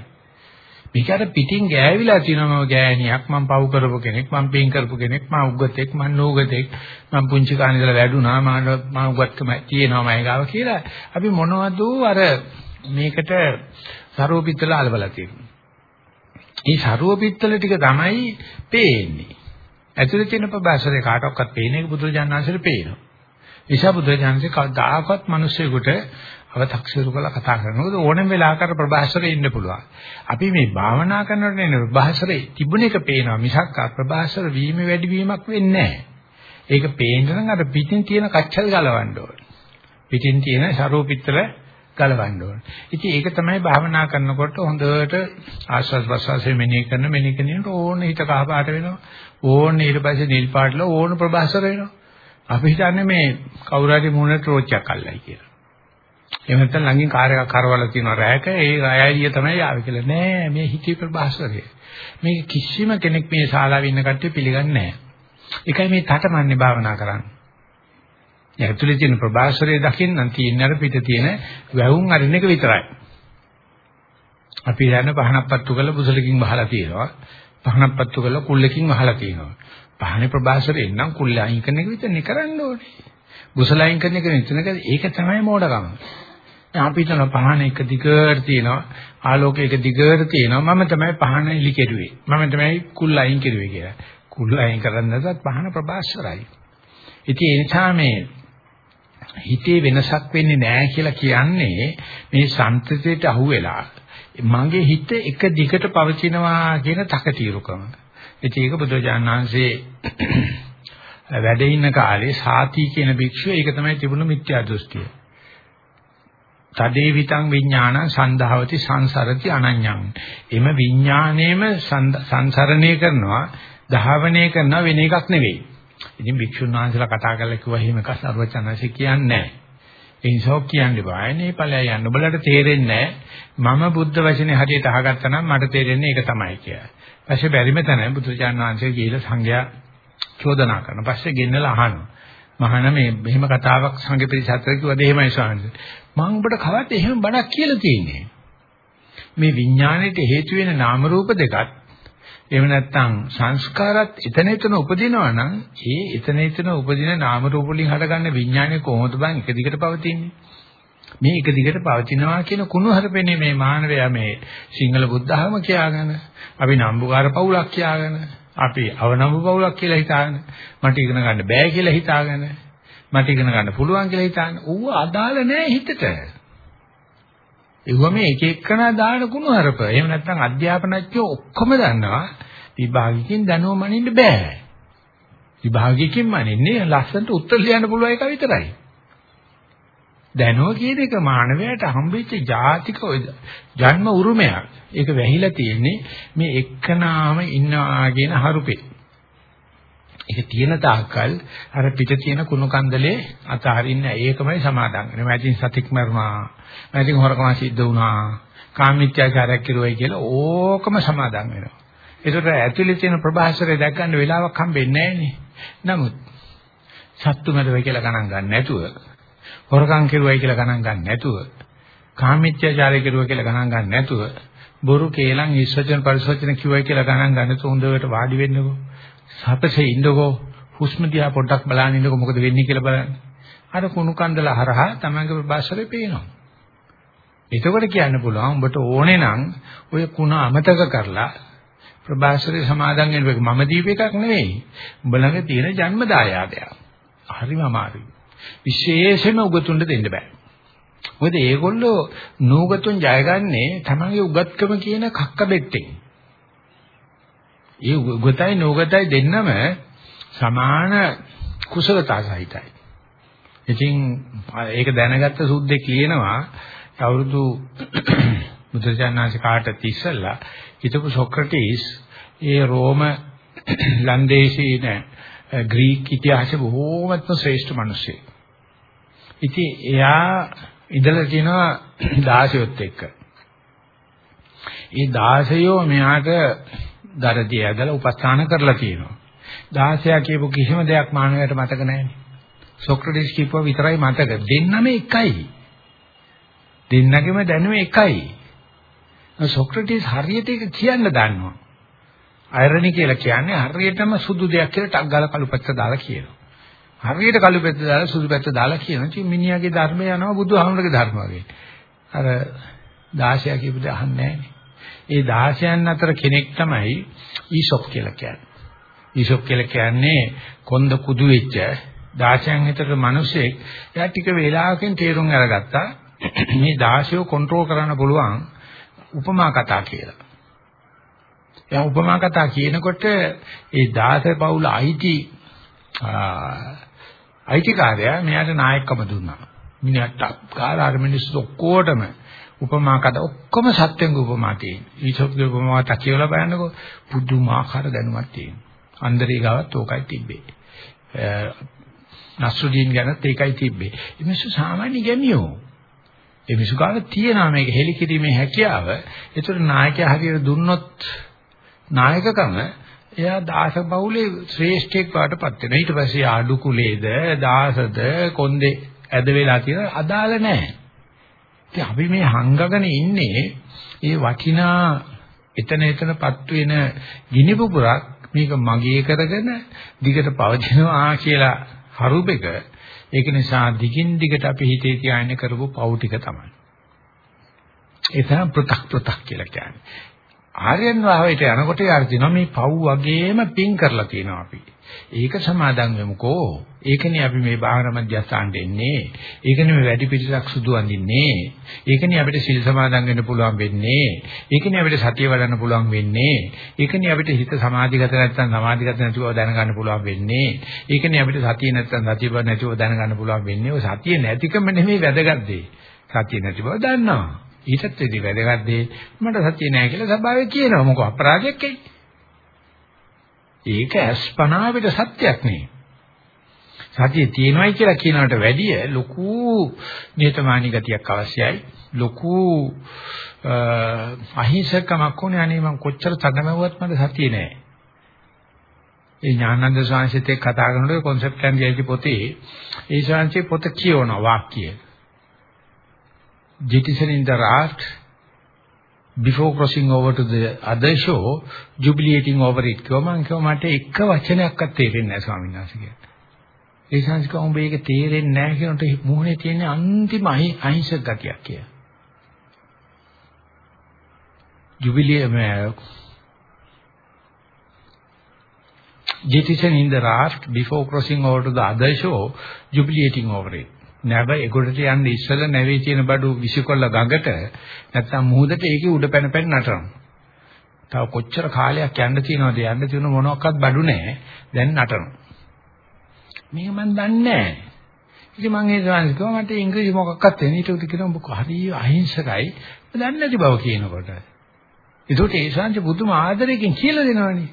S1: මේක අර පිටින් ගෑවිලා තියෙනවා මම ගෑණියක් මම පව් කරපු කෙනෙක් මම පින් කරපු කෙනෙක් මම උගතෙක් මම නෝගතෙක් මම පුංචි කාණේ ඉඳලා වැඩුණා මම මම උගත්කම තියෙනවා මම ගාව කියලා අපි මොනවද අර මේකට සරෝපිත්තල අලබලා තියෙනවා. මේ සරෝපිත්තල ටික තමයි පේන්නේ. ඇතුලේ තියෙන ප්‍රබාසරේ කාටවත් පේන්නේ බුදුරජාණන් වහන්සේට පේනවා. නිසා බුදුරජාණන්සේ කවදාකවත් මිනිස්සුෙකුට අව탁සිරු කරලා කතා කරනකොට ඕනම වෙලාවකට ප්‍රභාසරේ ඉන්න පුළුවන්. අපි මේ භාවනා කරනකොට නේ ප්‍රභාසරේ තිබුණ එක පේනවා මිසක් ප්‍රභාසර වීම වැඩි වීමක් වෙන්නේ නැහැ. ඒක පේන්න නම් අර පිටින් තියෙන කච්චල් ගලවන්න ඕනේ. පිටින් තියෙන සරෝපිත්තල ගලවන්න ඕනේ. ඉතින් ඒක තමයි භාවනා කරනකොට හොඳට ආස්වාද ප්‍රසවාසයේ මෙනෙහි කරන මෙනෙහි කරනකොට ඕන හිත කහ පාට වෙනවා. ඕන ඊට පස්සේ නිල් පාටල ඕන ප්‍රභාසර වෙනවා. අපි හිතන්නේ මේ කවුරු හරි මූණට රෝච්චක් අල්ලයි කියලා. එහෙම නැත්නම් ළඟින් කාර් එකක් කරවලා තියෙනවා රැයක ඒ රැයලිය තමයි ආවේ කියලා. නෑ මේ හිතේ ප්‍රභාස්වරය. මේක කිසිම කෙනෙක් මේ ශාලාවේ ඉන්න කට්ටිය පිළිගන්නේ නෑ. ඒකයි මේ තටමන්නේ භාවනා කරන්නේ. ඇතුලේ තියෙන ප්‍රභාස්වරය දකින්න තියෙන අර පිට තියෙන වැවුම් අරින එක විතරයි. අපි යන පහනක් පත්තු කරලා බුසලකින් වහලා තියෙනවා. පහනක් පත්තු කරලා කුල්ලකින් වහලා තියෙනවා. පහනේ ප්‍රභාස්වරයෙන් නම් කුල්ල අයින් කරන එක විතරනේ කරන්න ඕනේ. බුසලයින් කරන එක නෙවෙයි ඒක තමයි මෝඩකම. අපි හිතන පහන එක දිගට තියෙනවා ආලෝකය එක දිගට තියෙනවා මම තමයි පහන ඉලි කෙරුවේ මම තමයි කුල් අයින් කෙරුවේ කියලා කුල් අයින් කරන්න නැත්නම් පහන ප්‍රභාස්වරයි ඉතින් ඒ නිසා මේ හිතේ වෙනසක් වෙන්නේ නැහැ කියලා කියන්නේ මේ සංතතියට අහුවෙලා මගේ හිත එක දිගට පවතිනවා කියන තකතිරුකම. ඉතින් ඒක බුදුජානක වහන්සේ වැඩ ඉන්න කාලේ සාති කියන භික්ෂුව ඒක තමයි තිබුණු මිත්‍යා දෘෂ්ටිය. තදේ විතං විඥාන සන්දාවති සංසරති අනඤ්ඤං. එම විඥාණයම සංසරණය කරනවා, ධාවනය කරනවා වෙන එකක් නෙවෙයි. ඉතින් භික්ෂුන් වහන්සේලා කතා කරලා කිව්වා එහෙම එකක් සර්වචනanse කියන්නේ නැහැ. ඒ නිසා කියන්නේ බායනේ ඵලය යන්න. ඔබලට තේරෙන්නේ මම බුද්ධ වචනේ හරියට අහගත්තා නම් මට තේරෙන්නේ ඒක තමයි කියලා. ඊපස්සේ බැරිම තැන බුදුචාන් වහන්සේ ගිහිලා සංඝයා චෝදනා කරනවා. පස්සේ ගෙන්නලා අහනවා. මහාන මේ මෙහෙම කතාවක් සංඝ පිරිසතර කිව්වද එහෙමයි ස්වාමීන් මම ඔබට කවද්ද එහෙම බණක් කියලා තියෙන්නේ. මේ විඥාණයට හේතු වෙන නාම රූප දෙකත් එහෙම නැත්නම් සංස්කාරات එතන එතන උපදිනවා නම් ඒ එතන එතන උපදින නාම රූප වලින් හටගන්න විඥානය කොහොමද බං එක දිගට පවතින්නේ? මේ එක දිගට පවතිනවා කියන කුණු හරපෙන්නේ මේ මානවයා මේ සිංහල බුද්ධහම කියාගෙන අපි නම්බුකාර පවුලක් කියාගෙන අපි අවනම්බු පවුලක් කියලා හිතාගෙන මට ඉගෙන ගන්න බෑ කියලා හිතාගෙන මට ඉගෙන ගන්න පුළුවන් කියලා හිතාගෙන ඌව අදාළ නෑ හිතට. ඒව මේ එක එක්කනා දාන කුණු හරප. එහෙම නැත්නම් අධ්‍යාපනඥයෝ ඔක්කොම දන්නවා විභාගිකින් දැනුම මනින්න බෑ. විභාගිකින් මනින්නේ ලස්සනට උත්තර ලියන්න පුළුවන් එක විතරයි. දැනුව කියන එක මානවයාට හම්බෙච්ච ජාතික ජන්ම උරුමයක්. ඒක වැහිලා තියෙන්නේ මේ එක්කනාම ඉන්නවා කියන හරුපේ. ඒක තියෙන තාක්කල් අර පිට තියෙන කුණු කන්දලේ අතහරින්න ඒකමයි සමාදන් වෙන්නේ. මම ඉතින් සතික් මරනවා. මම ඉතින් හොරකම සිද්ධ වුණා. කාමීත්‍යාචාරයක් කිරුවයි කියලා ඕකම සමාදන් වෙනවා. ඒකට ඇතුලේ තියෙන ප්‍රභාසරය දැක් ගන්න වෙලාවක් හම්බෙන්නේ නැහනේ. නමුත් සත්තු මැරුවයි කියලා ගණන් ගන්න නැතුව හොරකම් කෙරුවයි කියලා ගණන් ගන්න නැතුව කාමීත්‍යාචාරය කෙරුවා කියලා ගණන් ගන්න නැතුව බොරු කේලම් ඉස්වචන පරිසවචන කිව්වයි කියලා ගණන් ගන්න තුන්දවට වාඩි වෙන්නකෝ සපසේ ඉන්නකෝ හුස්ම දිහා පොඩ්ඩක් බලන්න ඉන්නකෝ මොකද වෙන්නේ කියලා බලන්න. අර කුණු කන්දල හරහා තමංගේ ප්‍රබාසරේ පේනවා. එතකොට කියන්න පුළුවන් උඹට ඕනේ නම් ඔය කුණ අමතක කරලා ප්‍රබාසරේ සමාදන් වෙන එක මම දීප එකක් නෙවෙයි. උඹ ළඟ තියෙන ජන්ම දායාදයක්. හරිම අමාරුයි. විශේෂයෙන්ම උගතුන්ට දෙන්න බෑ. මොකද ඒගොල්ලෝ නූගතුන් ජයගන්නේ තමන්ගේ උගත්කම කියන කක්ක බෙට්ටෙන්. ඒ උගතයි නෝගතයි දෙන්නම සමාන කුසලතා සහිතයි. ඉතින් ඒක දැනගත්ත සුද්දෙක් කියනවා අවුරුදු බුදුසසුනාංශ කාට තිස්සලා හිටපු සොක්‍රටිස් ඒ රෝම ලන්දේසී නේ ග්‍රීක ඉතිහාසයේ බොහෝමත්ම ශ්‍රේෂ්ඨ මිනිසෙක්. ඉතින් එයා ඉඳලා කියනවා 16ත් එක්ක. ඒ 16 මෙයාට දරදී ඇදලා උපස්ථාන කරලා තියෙනවා. 16 කියපු කිසිම දෙයක් මානවයට මතක නැහැ. සොක්‍රටිස් කියපුවා විතරයි මතක. දෙන්නම එකයි. දෙන්නගෙම දැනුම එකයි. සොක්‍රටිස් හරියට ඒක කියන්න දන්නවා. අයරණි කියලා කියන්නේ හරියටම සුදු දෙයක් කියලා ටක් ගාලා කළු පැත්ත දාලා කියනවා. හරියට කළු පැත්ත දාලා සුදු පැත්ත දාලා කියනවා. ඉතින් මිනිහාගේ ධර්මය යනවා බුදුහාමුදුරගේ ධර්ම වගේ. අර 16 කියපු දේ අහන්නේ නැහැ. ඒ 16න් අතර කෙනෙක් තමයි ඊසොප් කියලා කියන්නේ. ඊසොප් කියලා කියන්නේ කොන්ද කුදු වෙච්ච 16න් විතර මිනිසෙක් එයා ටික වේලාවකින් තේරුම් අරගත්තා මේ 16ව කන්ට්‍රෝල් කරන්න පුළුවන් උපමා කතා කියලා. එයා උපමා කතා කියනකොට ඒ 16 පවුල අයිති අයිතිකාරයා මෙයාට නායකකම දුන්නා. මිනිහට කාලා අර මිනිස්සු ඔක්කොටම උපමා කතා ඔක්කොම සත්‍යෙන්ග උපමා තියෙනවා. ඊසොප්ගේ උපමා තකියවලා බලන්නකෝ පුදුමාකාර දැනුමක් තියෙනවා. අන්දරේ ගාවත් ඕකයි තිබ්බේ. නස්රුදීන් ගැනත් ඒකයි තිබ්බේ. මේ මිනිස්සු සාමාන්‍ය ගැමියෝ. ඒ මිනිස්සු ගාව තියෙනවා මේක හෙලිකිරීමේ හැකියාව. ඒතර නායකයා හරියට දුන්නොත් නායකකම එයා දාස බහුලේ ශ්‍රේෂ්ඨෙක් වාටපත් වෙනවා. ඊට පස්සේ ආඩු කුලේද දාසද කොන්දේ ඇද වෙලා තියෙන අදාළ නැහැ. ඉතින් අපි මේ හංගගෙන ඉන්නේ ඒ වටිනා එතන එතනපත් වෙන ගිනි පුපුරක් මේක මගේ කරගෙන දිගට පවතිනවා කියලා හරුබෙක ඒක නිසා දිගින් දිගට අපි හිතේ තියාගෙන කරපු පව් ටික තමයි. ඒ තමයි පෘ탁 පෘ탁 කියලා කියන්නේ. ආර්යයන් වාහයට යනකොට යාර දිනවා මේ පව් වගේම පින් කරලා තියෙනවා අපි. ඒක සමාදන් වෙමුකෝ. ඒකනේ අපි මේ භාවනා මධ්‍යස්ථානට එන්නේ. ඒකනේ මේ වැඩි පිළිසක් සුදු අඳින්නේ. ඒකනේ අපිට සිල් සමාදන් වෙන්න පුළුවන් වෙන්නේ. ඒකනේ අපිට සතිය වඩන්න පුළුවන් වෙන්නේ. ඒකනේ අපිට හිත සමාධිගත නැත්නම් සමාධිගත නැතිව දැනගන්න පුළුවන් වෙන්නේ. ඒකනේ අපිට සතිය නැත්නම් සතිය බව නැතිව දැනගන්න පුළුවන් වෙන්නේ. ඔය සතිය නැතිකම නෙමෙයි වැදගත් දේ. සතිය නැති බව දන්නවා. ඊටත් එදි වැදගත් දේ මට සතිය නැහැ කියලා ස්වභාවයෙන් කියනවා. මොකක් අපරාධයක් ඇයි? ඒක අස්පනා අපිට සත්‍යයක් නේ. සතිය තියෙනවයි කියලා කියනකට වැඩිය ලොකු නිහතමානී ගතියක් අවශ්‍යයි. ලොකු අහිංසකමක් ඕනේ අනේ මං කොච්චර තනමැව්වත් මට සතිය නෑ. ඒ ඥානන්ද සාංශිතේ කතා කරනකොට concept and reality පොතේ ඒ ශාංශේ පොත කියවන වාක්‍යය. Jettison in the raft before crossing over to the other shore jubilating over it කිව්වා මං කිව්වා මට එක වචනයක්වත් තේරෙන්නේ නැහැ ස්වාමීන් වහන්සේ කියලා. ඒ සංස්කෘතික උඹ ඒක තේරෙන්නේ නැහැ කියනට මොහොනේ තියෙන අන්තිම අහිංසක ගතියක් කිය. ජුබිලිය Jettison in the raft before crossing over to the other shore, jubilating over it. නැව ඒගොඩට යන්න ඉස්සෙල්ලා නැවේ තියෙන බඩු විසිකොල්ල ගඟට නැත්තම් මුහුදට ඒකේ උඩ පැන පැන නටනවා. තව කොච්චර කාලයක් යන්න තියෙනවද යන්න තියෙන මොනක්වත් බඩු නැහැ. දැන් නටනවා. මේක මම දන්නේ නැහැ. ඉතින් මම ඒ සාංශ කිව්වා මට ඉංග්‍රීසි මොකක්වත් වෙන්නේ ඊට උඩ කියනවා ඔබ හරි අහිංසකයි. දන්නේ නැති බව කියනකොට. ඒකට ඒ සාංශ බුදුම ආදරයෙන් කියලා දෙනවනේ.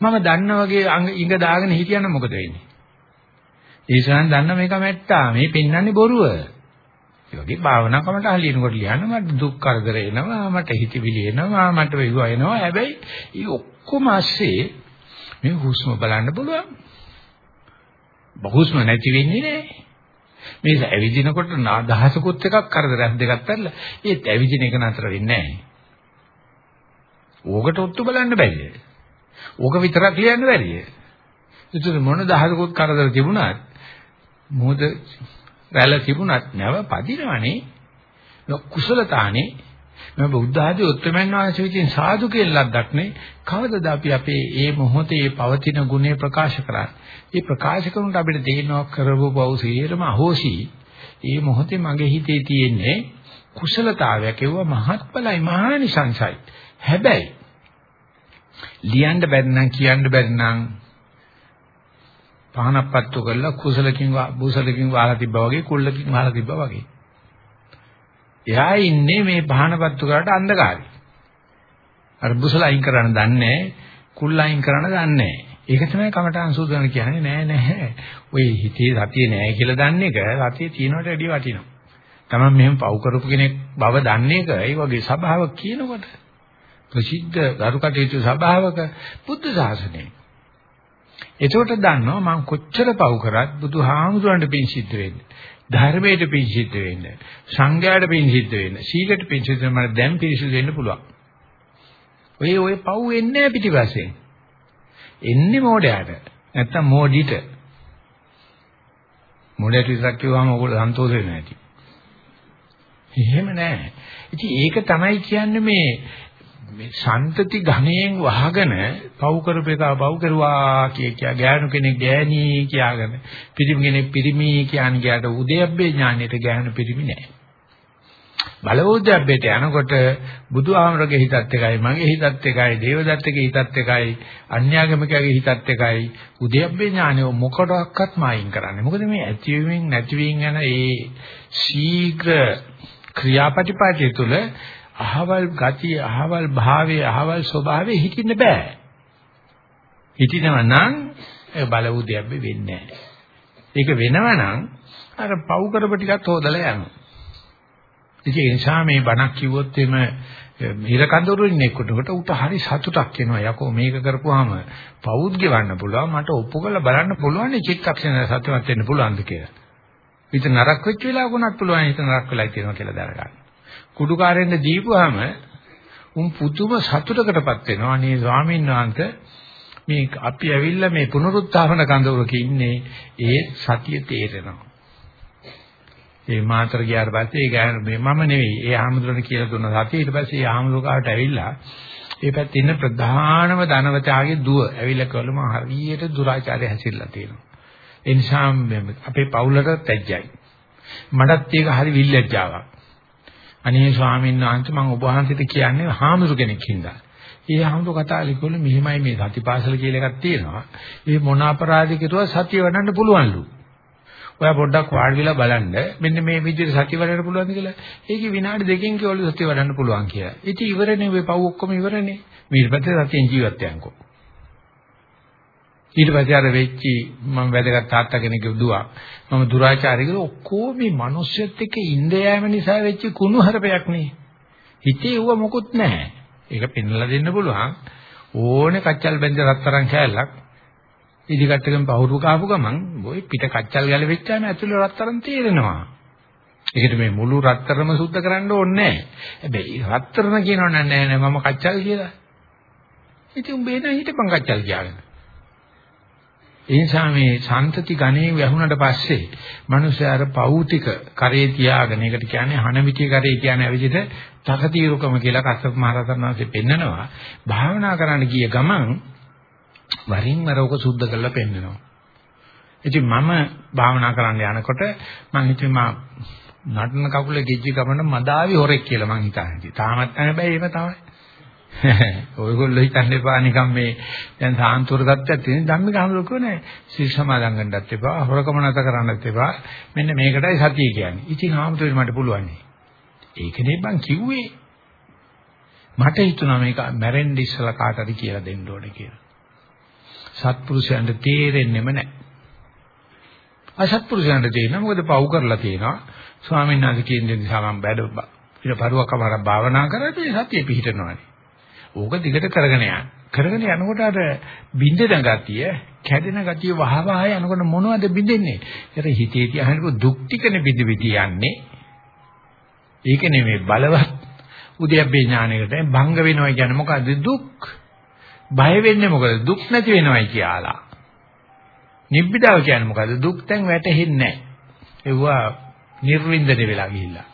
S1: මම දන්න වගේ ඉඟ දාගෙන හිටියනම් මොකද වෙන්නේ? ඒ සාංශ දන්න මේක මැට්ටා. මේ පෙන්වන්නේ බොරුව. ඒ වගේ භාවනා කමට හලියනකොට ලියන්න මට දුක් කරදර එනවා මට හිතවිලි එනවා මට වේව එනවා හැබැයි ඒ ඔක්කොම ASCII මේ හුස්ම බලන්න පුළුවන් බහුස්ම නැති වෙන්නේ නැහැ. මේ ඇවිදිනකොට දහසකුත් එකක් කරදරයක් දෙකක් තරලා ඒත් ඇවිදින එක නතර වෙන්නේ නැහැ. ඕකට ඔත්තු බලන්න බැරිද? ඕක විතරක් ලියන්න බැරිද? ඒතර මොන දහසකුත් කරදර තිබුණත් මොහොත රැළ තිබුණත් නැව පදිනවනේ. කුසලතානේ මම බුද්ධ ආදී උත්තරමන් වහන්සේ විසින් සාදු කියලා ලද්දක් නේ. කවදද අපි අපේ මේ මොහොතේ පවතින ගුණේ ප්‍රකාශ කරන්නේ? මේ ප්‍රකාශ කරනකොට අපිට තේරෙනවා කරවෝ බව සියරම අහෝසි. මේ මොහොතේ මගේ හිතේ තියෙන්නේ කුසලතාවයක්. ඒව මහත්ඵලයි මහානිසංසයි. හැබැයි ලියන්න බැරි නම් කියන්න බැරි නම් පහනක් පත්තු කරලා කුසලකින් බුසලකින් වහලා තිබ්බා වගේ කුල්ලකින් වහලා තිබ්බා වගේ. එයා ඉන්නේ මේ පහනපත්තු කරාට අන්ධකාරي. අර බුසල අයින් කරන්න දන්නේ කුල් අයින් කරන්න දන්නේ ඒක තමයි කමඨාන් සූදානම් කියන්නේ නෑ නෑ. ඔය හිතේ සතිය නෑ කියලා දන්නේ එක සතිය තියෙනවට වැඩිය වටිනවා. Taman මෙහෙම පව් කරපු කෙනෙක් බව දන්නේ එක ඒ වගේ සබාවක් කියනකොට ප්‍රසිද්ධ ගරුකටයුතු සබාවක බුද්ධ ශාසනය. එතකොට දන්නවා මම කොච්චර පව් කරත් බුදුහාමුදුරන්ට පින් සිද්ධ වෙන්නේ. ධර්මයට පින් සිද්ධ වෙන්න, සංඝයාට පින් සිද්ධ වෙන්න, සීලයට පින් සිද්ධ වෙන්න මට දැන් පිරිසිදු වෙන්න පුළුවන්. ඔය ඔය පව් එන්නේ පිටිපස්සේ. එන්නේ මොඩයාට. නැත්තම් මොඩිට. මොඩයට විතරක් කිව්වම ඔයගොල්ලෝ සන්තෝෂ වෙන්නේ නැති. එහෙම නෑ. ඉතින් ඒක තමයි කියන්නේ මේ මේ සන්තති ඝණයෙන් වහගෙන පව් කරපේකා පව් කරුවා කිය කිය ගෑනු කෙනෙක් ගෑණී කියාගෙන පිරිමි කෙනෙක් පිරිමි කියන ගියාට උදයබ්බේ ඥානෙට ගෑනු පිරිමි නෑ. බලවෝද්‍යබ්බේට යනකොට බුදුහාමරගේ හිතත් එකයි මගේ හිතත් එකයි දේවදත්තගේ හිතත් එකයි අන්‍යාගමිකගේ හිතත් එකයි. උදයබ්බේ ඥානෙ මොකටවත් මායින් කරන්නේ. මොකද මේ ඇතිවීමෙන් නැතිවීම යන ඒ ශීඝ්‍ර ක්‍රියාපටිපාටිය තුළ අහවල් ගතිය, අහවල් භාවයේ, අහවල් ස්වභාවයේ හිටින්න බෑ. හිටිනවා නම් ඒ බල උද්‍යප්පෙ වෙන්නේ නැහැ. ඒක වෙනවා නම් අර පව් කරප ටිකත් හොදලා යනවා. ඉතින් ඒ නිසා මේ බණක් කිව්වොත් එimhe මිහිර කඳුරු ඉන්නෙකුට උට හරි සතුටක් එනවා. යකෝ මේක කරපුවාම පවුත් ගෙවන්න පුළුවන්. මට ඔප්පු කරලා බලන්න පුළුවන් චිත්තක්ෂණ සතුටක් වෙන්න පුළුවන්ද කියලා. හිත නරක වෙච්ච වෙලාවකනත් පුළුවන් හිත නරක වෙලා තියෙනවා කියලා දැනගන්න. කුඩුකාරෙන්ද දීපුවාම උන් පුදුම සතුටකටපත් වෙනවා. අනේ ස්වාමීන් වහන්සේ මේ අපි ඇවිල්ලා මේ පුනරුත්ථාපන කඳවුරක ඉන්නේ ඒ සතිය තේරෙනවා. ඒ මාතර ගියාට පස්සේ ඒ ගෑන මේ මම නෙවෙයි. ඒ ආමුදුරණ කියලා දුන්න සතිය ඊට පස්සේ ඒ ආමුදුරකාට ඇවිල්ලා ඒ පැත්තේ ඉන්න ප්‍රධානම ධනවතාගේ දුව ඇවිල්ලා කළම හරියට දුරාචාරය හැසිරලා තියෙනවා. ඒ නිසා අපේ පවුලට තැජ්ජයි. මටත් ඒක හරි විල්ලැජ්ජාවක්. අනේ ස්වාමීන් වහන්සේ මම ඔබ වහන්සේට කියන්නේ හාමුදුර කෙනෙක් හින්දා. ඒ හාමුදුර කතා ලිකවල මෙහිමයි මේ සතිපාසල කියලා එකක් තියෙනවා. ඒ මොන අපරාධ කෙරුවා සතිය වඩන්න පුළුවන්ලු. ඔයා පොඩ්ඩක් වාඩි වෙලා බලන්න මෙන්න මේ විදිහට සතිය වඩන්න පුළුවන්ද කියලා. ඒකේ විනාඩි දෙකකින් කිව්වලු සතිය වඩන්න පුළුවන් කියලා. ඉතින් ඉවරනේ ඔය පව් ඔක්කොම ඉවරනේ. ඊට පස්සේ සතියෙන් ජීවත් වෙනකෝ. ඊට පස්සේ අර වෙච්චි මම වැදගත් තාත්තා කෙනෙක් දුවා මම දුරාචාරය කියලා ඔක්කොම මේ මිනිස්සුත් එක්ක ඉඳ යෑම නිසා වෙච්ච කුණු හරපයක් නේ හිතේ ඌව මොකුත් නැහැ. ඒක පෙන්වලා දෙන්න පුළුවන්. ඕනේ කච්චල් බෙන්ද රත්තරන් කෑල්ලක් ඉදිකට්ටකෙන් පහුරු කාපු ගමන් ওই පිට කච්චල් ගැලවෙච්චාම ඇතුළේ රත්තරන් තේරෙනවා. ඒකට මේ මුළු රත්තරම සුද්ධ කරන්න ඕනේ නැහැ. හැබැයි රත්තරන කියනව නෑ නෑ මම කච්චල් කියලා. ඉතින් උඹ එන හිටපන් කච්චල් කියාගෙන. ඒ නිසා මේ සන්තති ගණේ වැහුණට පස්සේ මිනිස්සයාර පෞතික කරේ තියාගෙන ඒකට කියන්නේ හනමිතිය කරේ කියන්නේ අවිදිත තකතිරුකම කියලා කස්සප මහ රහතන් වහන්සේ පෙන්නනවා භාවනා කරන්න ගිය ගමන් වරින් වර ඔක සුද්ධ කරලා පෙන්නනවා ඉතින් මම භාවනා කරන්න යනකොට මම හිතුවේ මා නටන කකුලේ ගිජ්ජි ගමන මදාවි හොරෙක් කියලා මං හිතන්නේ. තාමත් නැහැ හැබැයි ඒව තමයි. ඔයගොල්ලෝ හිතන්න එපා නිකන් මේ දැන් සාන්තුර தත්ත්වයක් තියෙන ධම්මික හමුදුර කියන්නේ සිල් සමාදන් ගන්නත් එපා හොරකම නැත කරන්නත් එපා මෙන්න මේකටයි සතිය කියන්නේ. ඉතින් හාමුදුරුවෝ මට පුළුවන් නේ. ඒකනේ මං කිව්වේ. මට හිතුණා මේක මැරෙන්න ඉස්සලා කාට හරි කියලා දෙන්න ඕනේ කියලා. සත්පුරුෂයන්ට තේරෙන්නෙම නැහැ. අසත්පුරුෂයන්ට තේරෙනවා මොකද පව් කරලා තියෙනවා. ස්වාමීන් වහන්සේ කියන නිසා මම බැඩ ඊට පරුවකම භාවනා කරලා සතිය පිහිටනවානේ. ඕක දිගට කරගෙන යන්න. කරගෙන යනකොට අර බින්දෙන ගතිය, කැඩෙන ගතිය වහ වහ යනකොට මොනවද බින්දෙන්නේ? ඒතර හිතේ තියහනකො දුක් ටිකනේ බිඳ බිඳ යන්නේ. ඒක නෙමෙයි බලවත් උද්‍යප්පේ ඥානයකට භංග වෙනවා කියන්නේ මොකද්ද දුක්? බය වෙන්නේ මොකද? දුක් නැති වෙනවයි කියලා. නිබ්බිදාව කියන්නේ මොකද්ද? දුක් දැන් වැටහෙන්නේ නැහැ. ඒවා නිර්වින්දනේ වෙලා ගිහිල්ලා.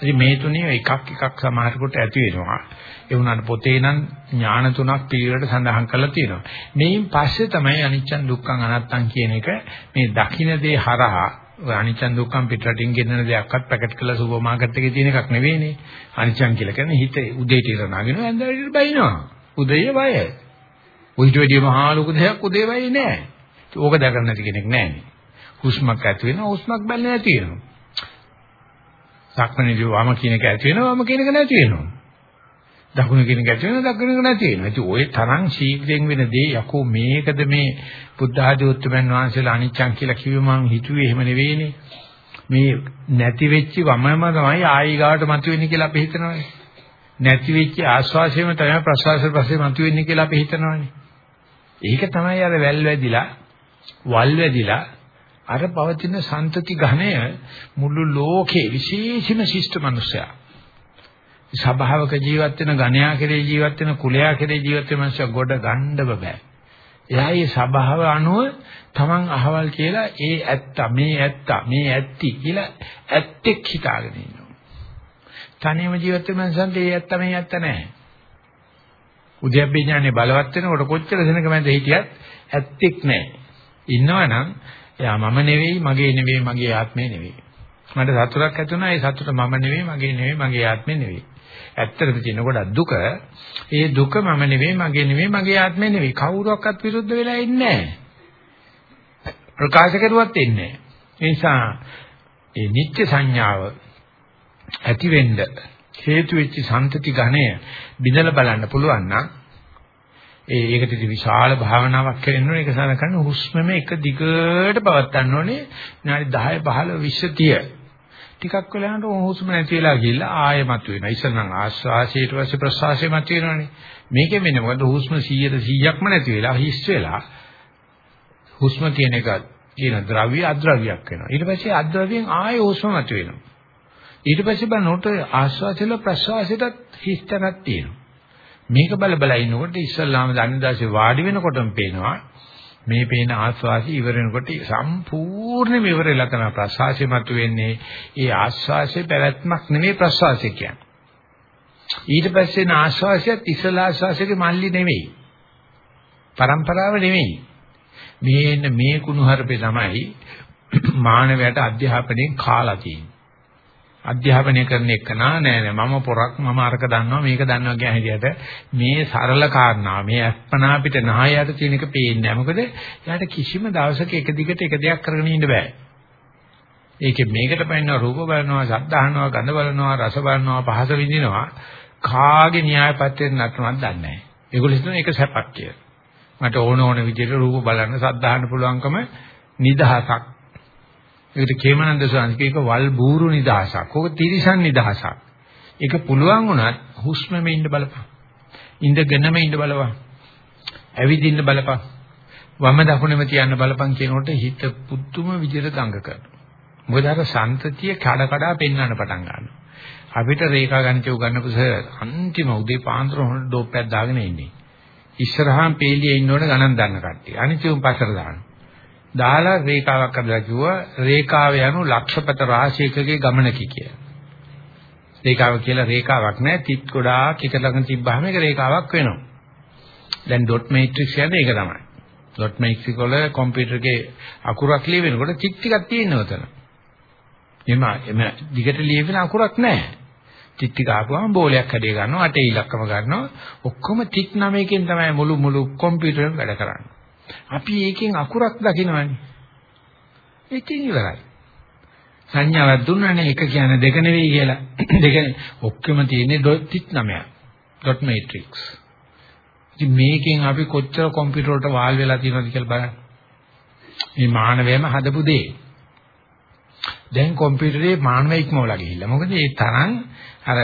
S1: ඉතින් මේ තුනේ එකක් එකක් සමහරකට ඇති වෙනවා. ඒ වුණාට පොතේ නම් ඥාන තුනක් පිළිවෙලට සඳහන් කරලා තියෙනවා. මේන් පස්සේ තමයි අනිච්චන් දුක්ඛං අනත්තං කියන එක මේ දකින්න දේ හරහා අනිච්චන් දුක්ඛං පිටරටින් ගෙන්නන දෙයක්වත් පැකට් කරලා සුපර් මාකට් එකේ තියෙන එකක් නෙවෙයිනේ. අනිච්චන් කියලා කියන්නේ හිත උදේට ඉරනාගෙන ඇඳලා බයිනවා. උදේය වය. උහිට වැඩිය මහා ලොකු දෙයක් උදේ වයි නෑ. ඕක දැකගන්න නැති කෙනෙක් නෑනේ. හුස්මක් ඇති වෙනවා හුස්මක් බැලන්නේ නැති වෙනවා. සක්මණේදී වම කියන එක ඇති වෙනවා වම කියන එක නැති වෙනවා. දකුණ කියන එක ඇති වෙනවා දකුණ එක නැති වෙනවා. ඉතින් ওই තරම් ශීඝ්‍රයෙන් වෙන දේ යකෝ මේකද මේ බුද්ධ ආදී උත්තරමන් වහන්සේලා අනිච්චං කියලා කිව්වේ මං හිතුවේ එහෙම නෙවෙයිනේ. මේ නැති වෙච්ච වමම තමයි ආයි ගාවට මතුවෙන්නේ කියලා අපි හිතනවානේ. නැති වෙච්ච ආස්වාසයම තමයි ප්‍රසවාසයෙන් පස්සේ මතුවෙන්නේ කියලා අපි හිතනවානේ. ඒක තමයි අර වැල් වැදිලා වල් වැදිලා අර පවතින සන්තති ඝණය මුළු ලෝකේ විශේෂම ශිෂ්ට මනුස්සයා. සබාවක ජීවත් වෙන ඝණයා කෙරේ ජීවත් වෙන කුලයා කෙරේ ජීවත් වෙන මනුස්සයා ගොඩ ගන්නව බෑ. එයා මේ සබාව අනුව තමන් අහවල් කියලා ඒ ඇත්ත මේ ඇත්ත මේ ඇත්ටි කියලා ඇත්තෙක් හිතාගෙන ඉන්නවා. තනියම ජීවත් වෙන මනුස්සන්ට ඒ ඇත්ත මේ ඇත්ත නැහැ. උද්‍යප්පේ ඥානේ බලවත් වෙනකොට කොච්චර දෙනක මැද හිටියත් ඇත්තෙක් නැහැ. ඉන්නවනම් එයා මම නෙවෙයි, මගේ නෙවෙයි, මගේ ආත්මේ නෙවෙයි. මට සතුටක් ඇති වුණා. ඒ සතුට මම නෙවෙයි, මගේ නෙවෙයි, මගේ ආත්මේ නෙවෙයි. ඇත්තටම තියෙන ගොඩක් දුක. ඒ දුක මම නෙවෙයි, මගේ නෙවෙයි, මගේ ආත්මේ නෙවෙයි. කවුරක්වත් විරුද්ධ වෙලා ඉන්නේ නැහැ. ප්‍රකාශ කරුවත් ඉන්නේ නැහැ. ඒ නිසා ඒ නිත්‍ය සංඥාව ඇති වෙන්න හේතු වෙච්ච සම්තති ඝණය බිඳලා බලන්න පුළුවන් නම් ඒ ඒකට ඉති විශාල භාවනාවක් කරන්න ඕනේ. ඒක සඳහන් කරන හුස්මම එක දිගට පවත්වන්න ඕනේ. විනාඩි 10 15 20 30. ටිකක් වෙලාවට හුස්ම නැති වෙලා ගිහිල්ලා ආයෙ මතුවෙනවා. ඉස්සර නම් ආශ්වාසයට පස්සේ ප්‍රශ්වාසය මතුවෙනවනේ. මේකෙන් වෙන්නේ මොකද හුස්ම 100ට 100ක්ම නැති වෙලා හිස් වෙලා හුස්ම තියෙන එක කියන ද්‍රව්‍ය අද්‍රව්‍යයක් වෙනවා. ඊට පස්සේ අද්‍රව්‍යයෙන් ආයෙ හුස්ම මතුවෙනවා. ඊට පස්සේ බලනකොට ආශ්වාසයල ප්‍රශ්වාසයටත් හිස්තනක් තියෙනවා. මේක බල බල ඉන්නකොට ඉස්සල්ලාම දන්දාසේ වාඩි වෙනකොටම පේනවා මේ පේන ආස්වාසි ඉවර වෙනකොට සම්පූර්ණයෙන්ම ඉවර වෙලා තමයි ප්‍රසවාසය මතුවෙන්නේ. ඒ ආස්වාසයේ පැවැත්මක් නෙමෙයි ප්‍රසවාසය කියන්නේ. ඊට පස්සේ ආස්වාසයත් ඉස්සලා ආස්වාසයේ මල්ලි නෙමෙයි. પરම්පරාව නෙමෙයි. මේන්න මේ කුණුහරුපේ තමයි මානවයට අධ්‍යාපනයෙන් කාලා තියෙන්නේ. අධ්‍යාපනය කරන එක නා නෑ නෑ. මම පොරක් මම අරක දන්නවා මේක දන්නවා කියන හැටියට මේ සරල කාරණා මේ අස්පනා පිට නහයට තියෙන එක පේන්නේ නෑ. මොකද එයාට කිසිම දවසක එක දිගට එක දෙයක් කරගෙන ඉන්න බෑ. ඒකේ මේකට පයින්නවා රූප බලනවා ශබ්ද අහනවා ගඳ බලනවා රස බලනවා පහස විඳිනවා. කාගේ න්‍යාය පත්‍රයෙන් නැත්නම් දන්නේ නෑ. ඒගොල්ලෝ හිතන එක සැපක් කියලා. මට ඕන ඕන විදිහට රූප බලන්න ශබ්ද අහන්න පුළුවන්කම නිදහසක් ඒකට කේමනන්ද සාංශික වල් බూరు නිදහසක්. ඕක තිරිසන් නිදහසක්. ඒක පුළුවන් වුණත් හුස්මෙම ඉන්න බලපන්. ඉඳගෙනම ඉන්න බලපන්. ඇවිදින්න බලපන්. වම දකුණෙම තියන්න බලපන් කියනකොට හිත පුදුම විදිහට දඟ කරනවා. මොකද අර සන්තතිය කඩ කඩ පෙන්වන්න පටන් ගන්නවා. අපිට රේඛා ගණිතය උගන්නපු අන්තිම උදේ පාන්දර හොන ඩෝප්පයක් දාගෙන ඉන්නේ. ඉස්සරහාම පේලියේ ඉන්නවනේ ගණන් දන්න කට්ටිය. අනිත් උන් පස්සට දානවා. දාලා රේඛාවක් අදලා කිව්වා රේඛාව යනු ලක්ෂපත රාශියකගේ ගමනකි කියලා. රේඛාව කියලා රේඛාවක් නෑ තිත් ගොඩාක් එක ළඟ තිබ්බහම ඒක රේඛාවක් වෙනවා. දැන් ඩොට් මේට්‍රික්ස් කියන්නේ ඒක තමයි. ඩොට් මේට්‍රික් වල කම්පියුටර් එකේ අකුරක් ලියවෙනකොට තිත් ටිකක් තියෙනවා උතන. එම එම දිගට ලියවෙන අකුරක් නෑ. තිත් ටික ආපුවම බෝලයක් හැදේ ගන්නවා අටේ ඉලක්කම ගන්නවා ඔක්කොම තිත් නමයකින් තමයි මුළු මුළු කම්පියුටර් වැඩ කරන්නේ. අපි ඒකෙන් අකුරක් දකිනවනේ. ඉතින් ඉවරයි. සංඥාවක් දුන්නානේ එක කියන්නේ දෙක නෙවෙයි කියලා. දෙක ඔක්කොම තියෙන්නේ ඩොට් 39ක්. Dot matrix. ඉතින් මේකෙන් අපි කොච්චර කම්පියුටර් වලට වාල් වෙලා තියෙනවද කියලා බලන්න. මේ මානවයම හදපු දේ. දැන් කම්පියුටරේ මානව ඉක්මවලා ගිහිල්ලා. මොකද ඒ තරම් අර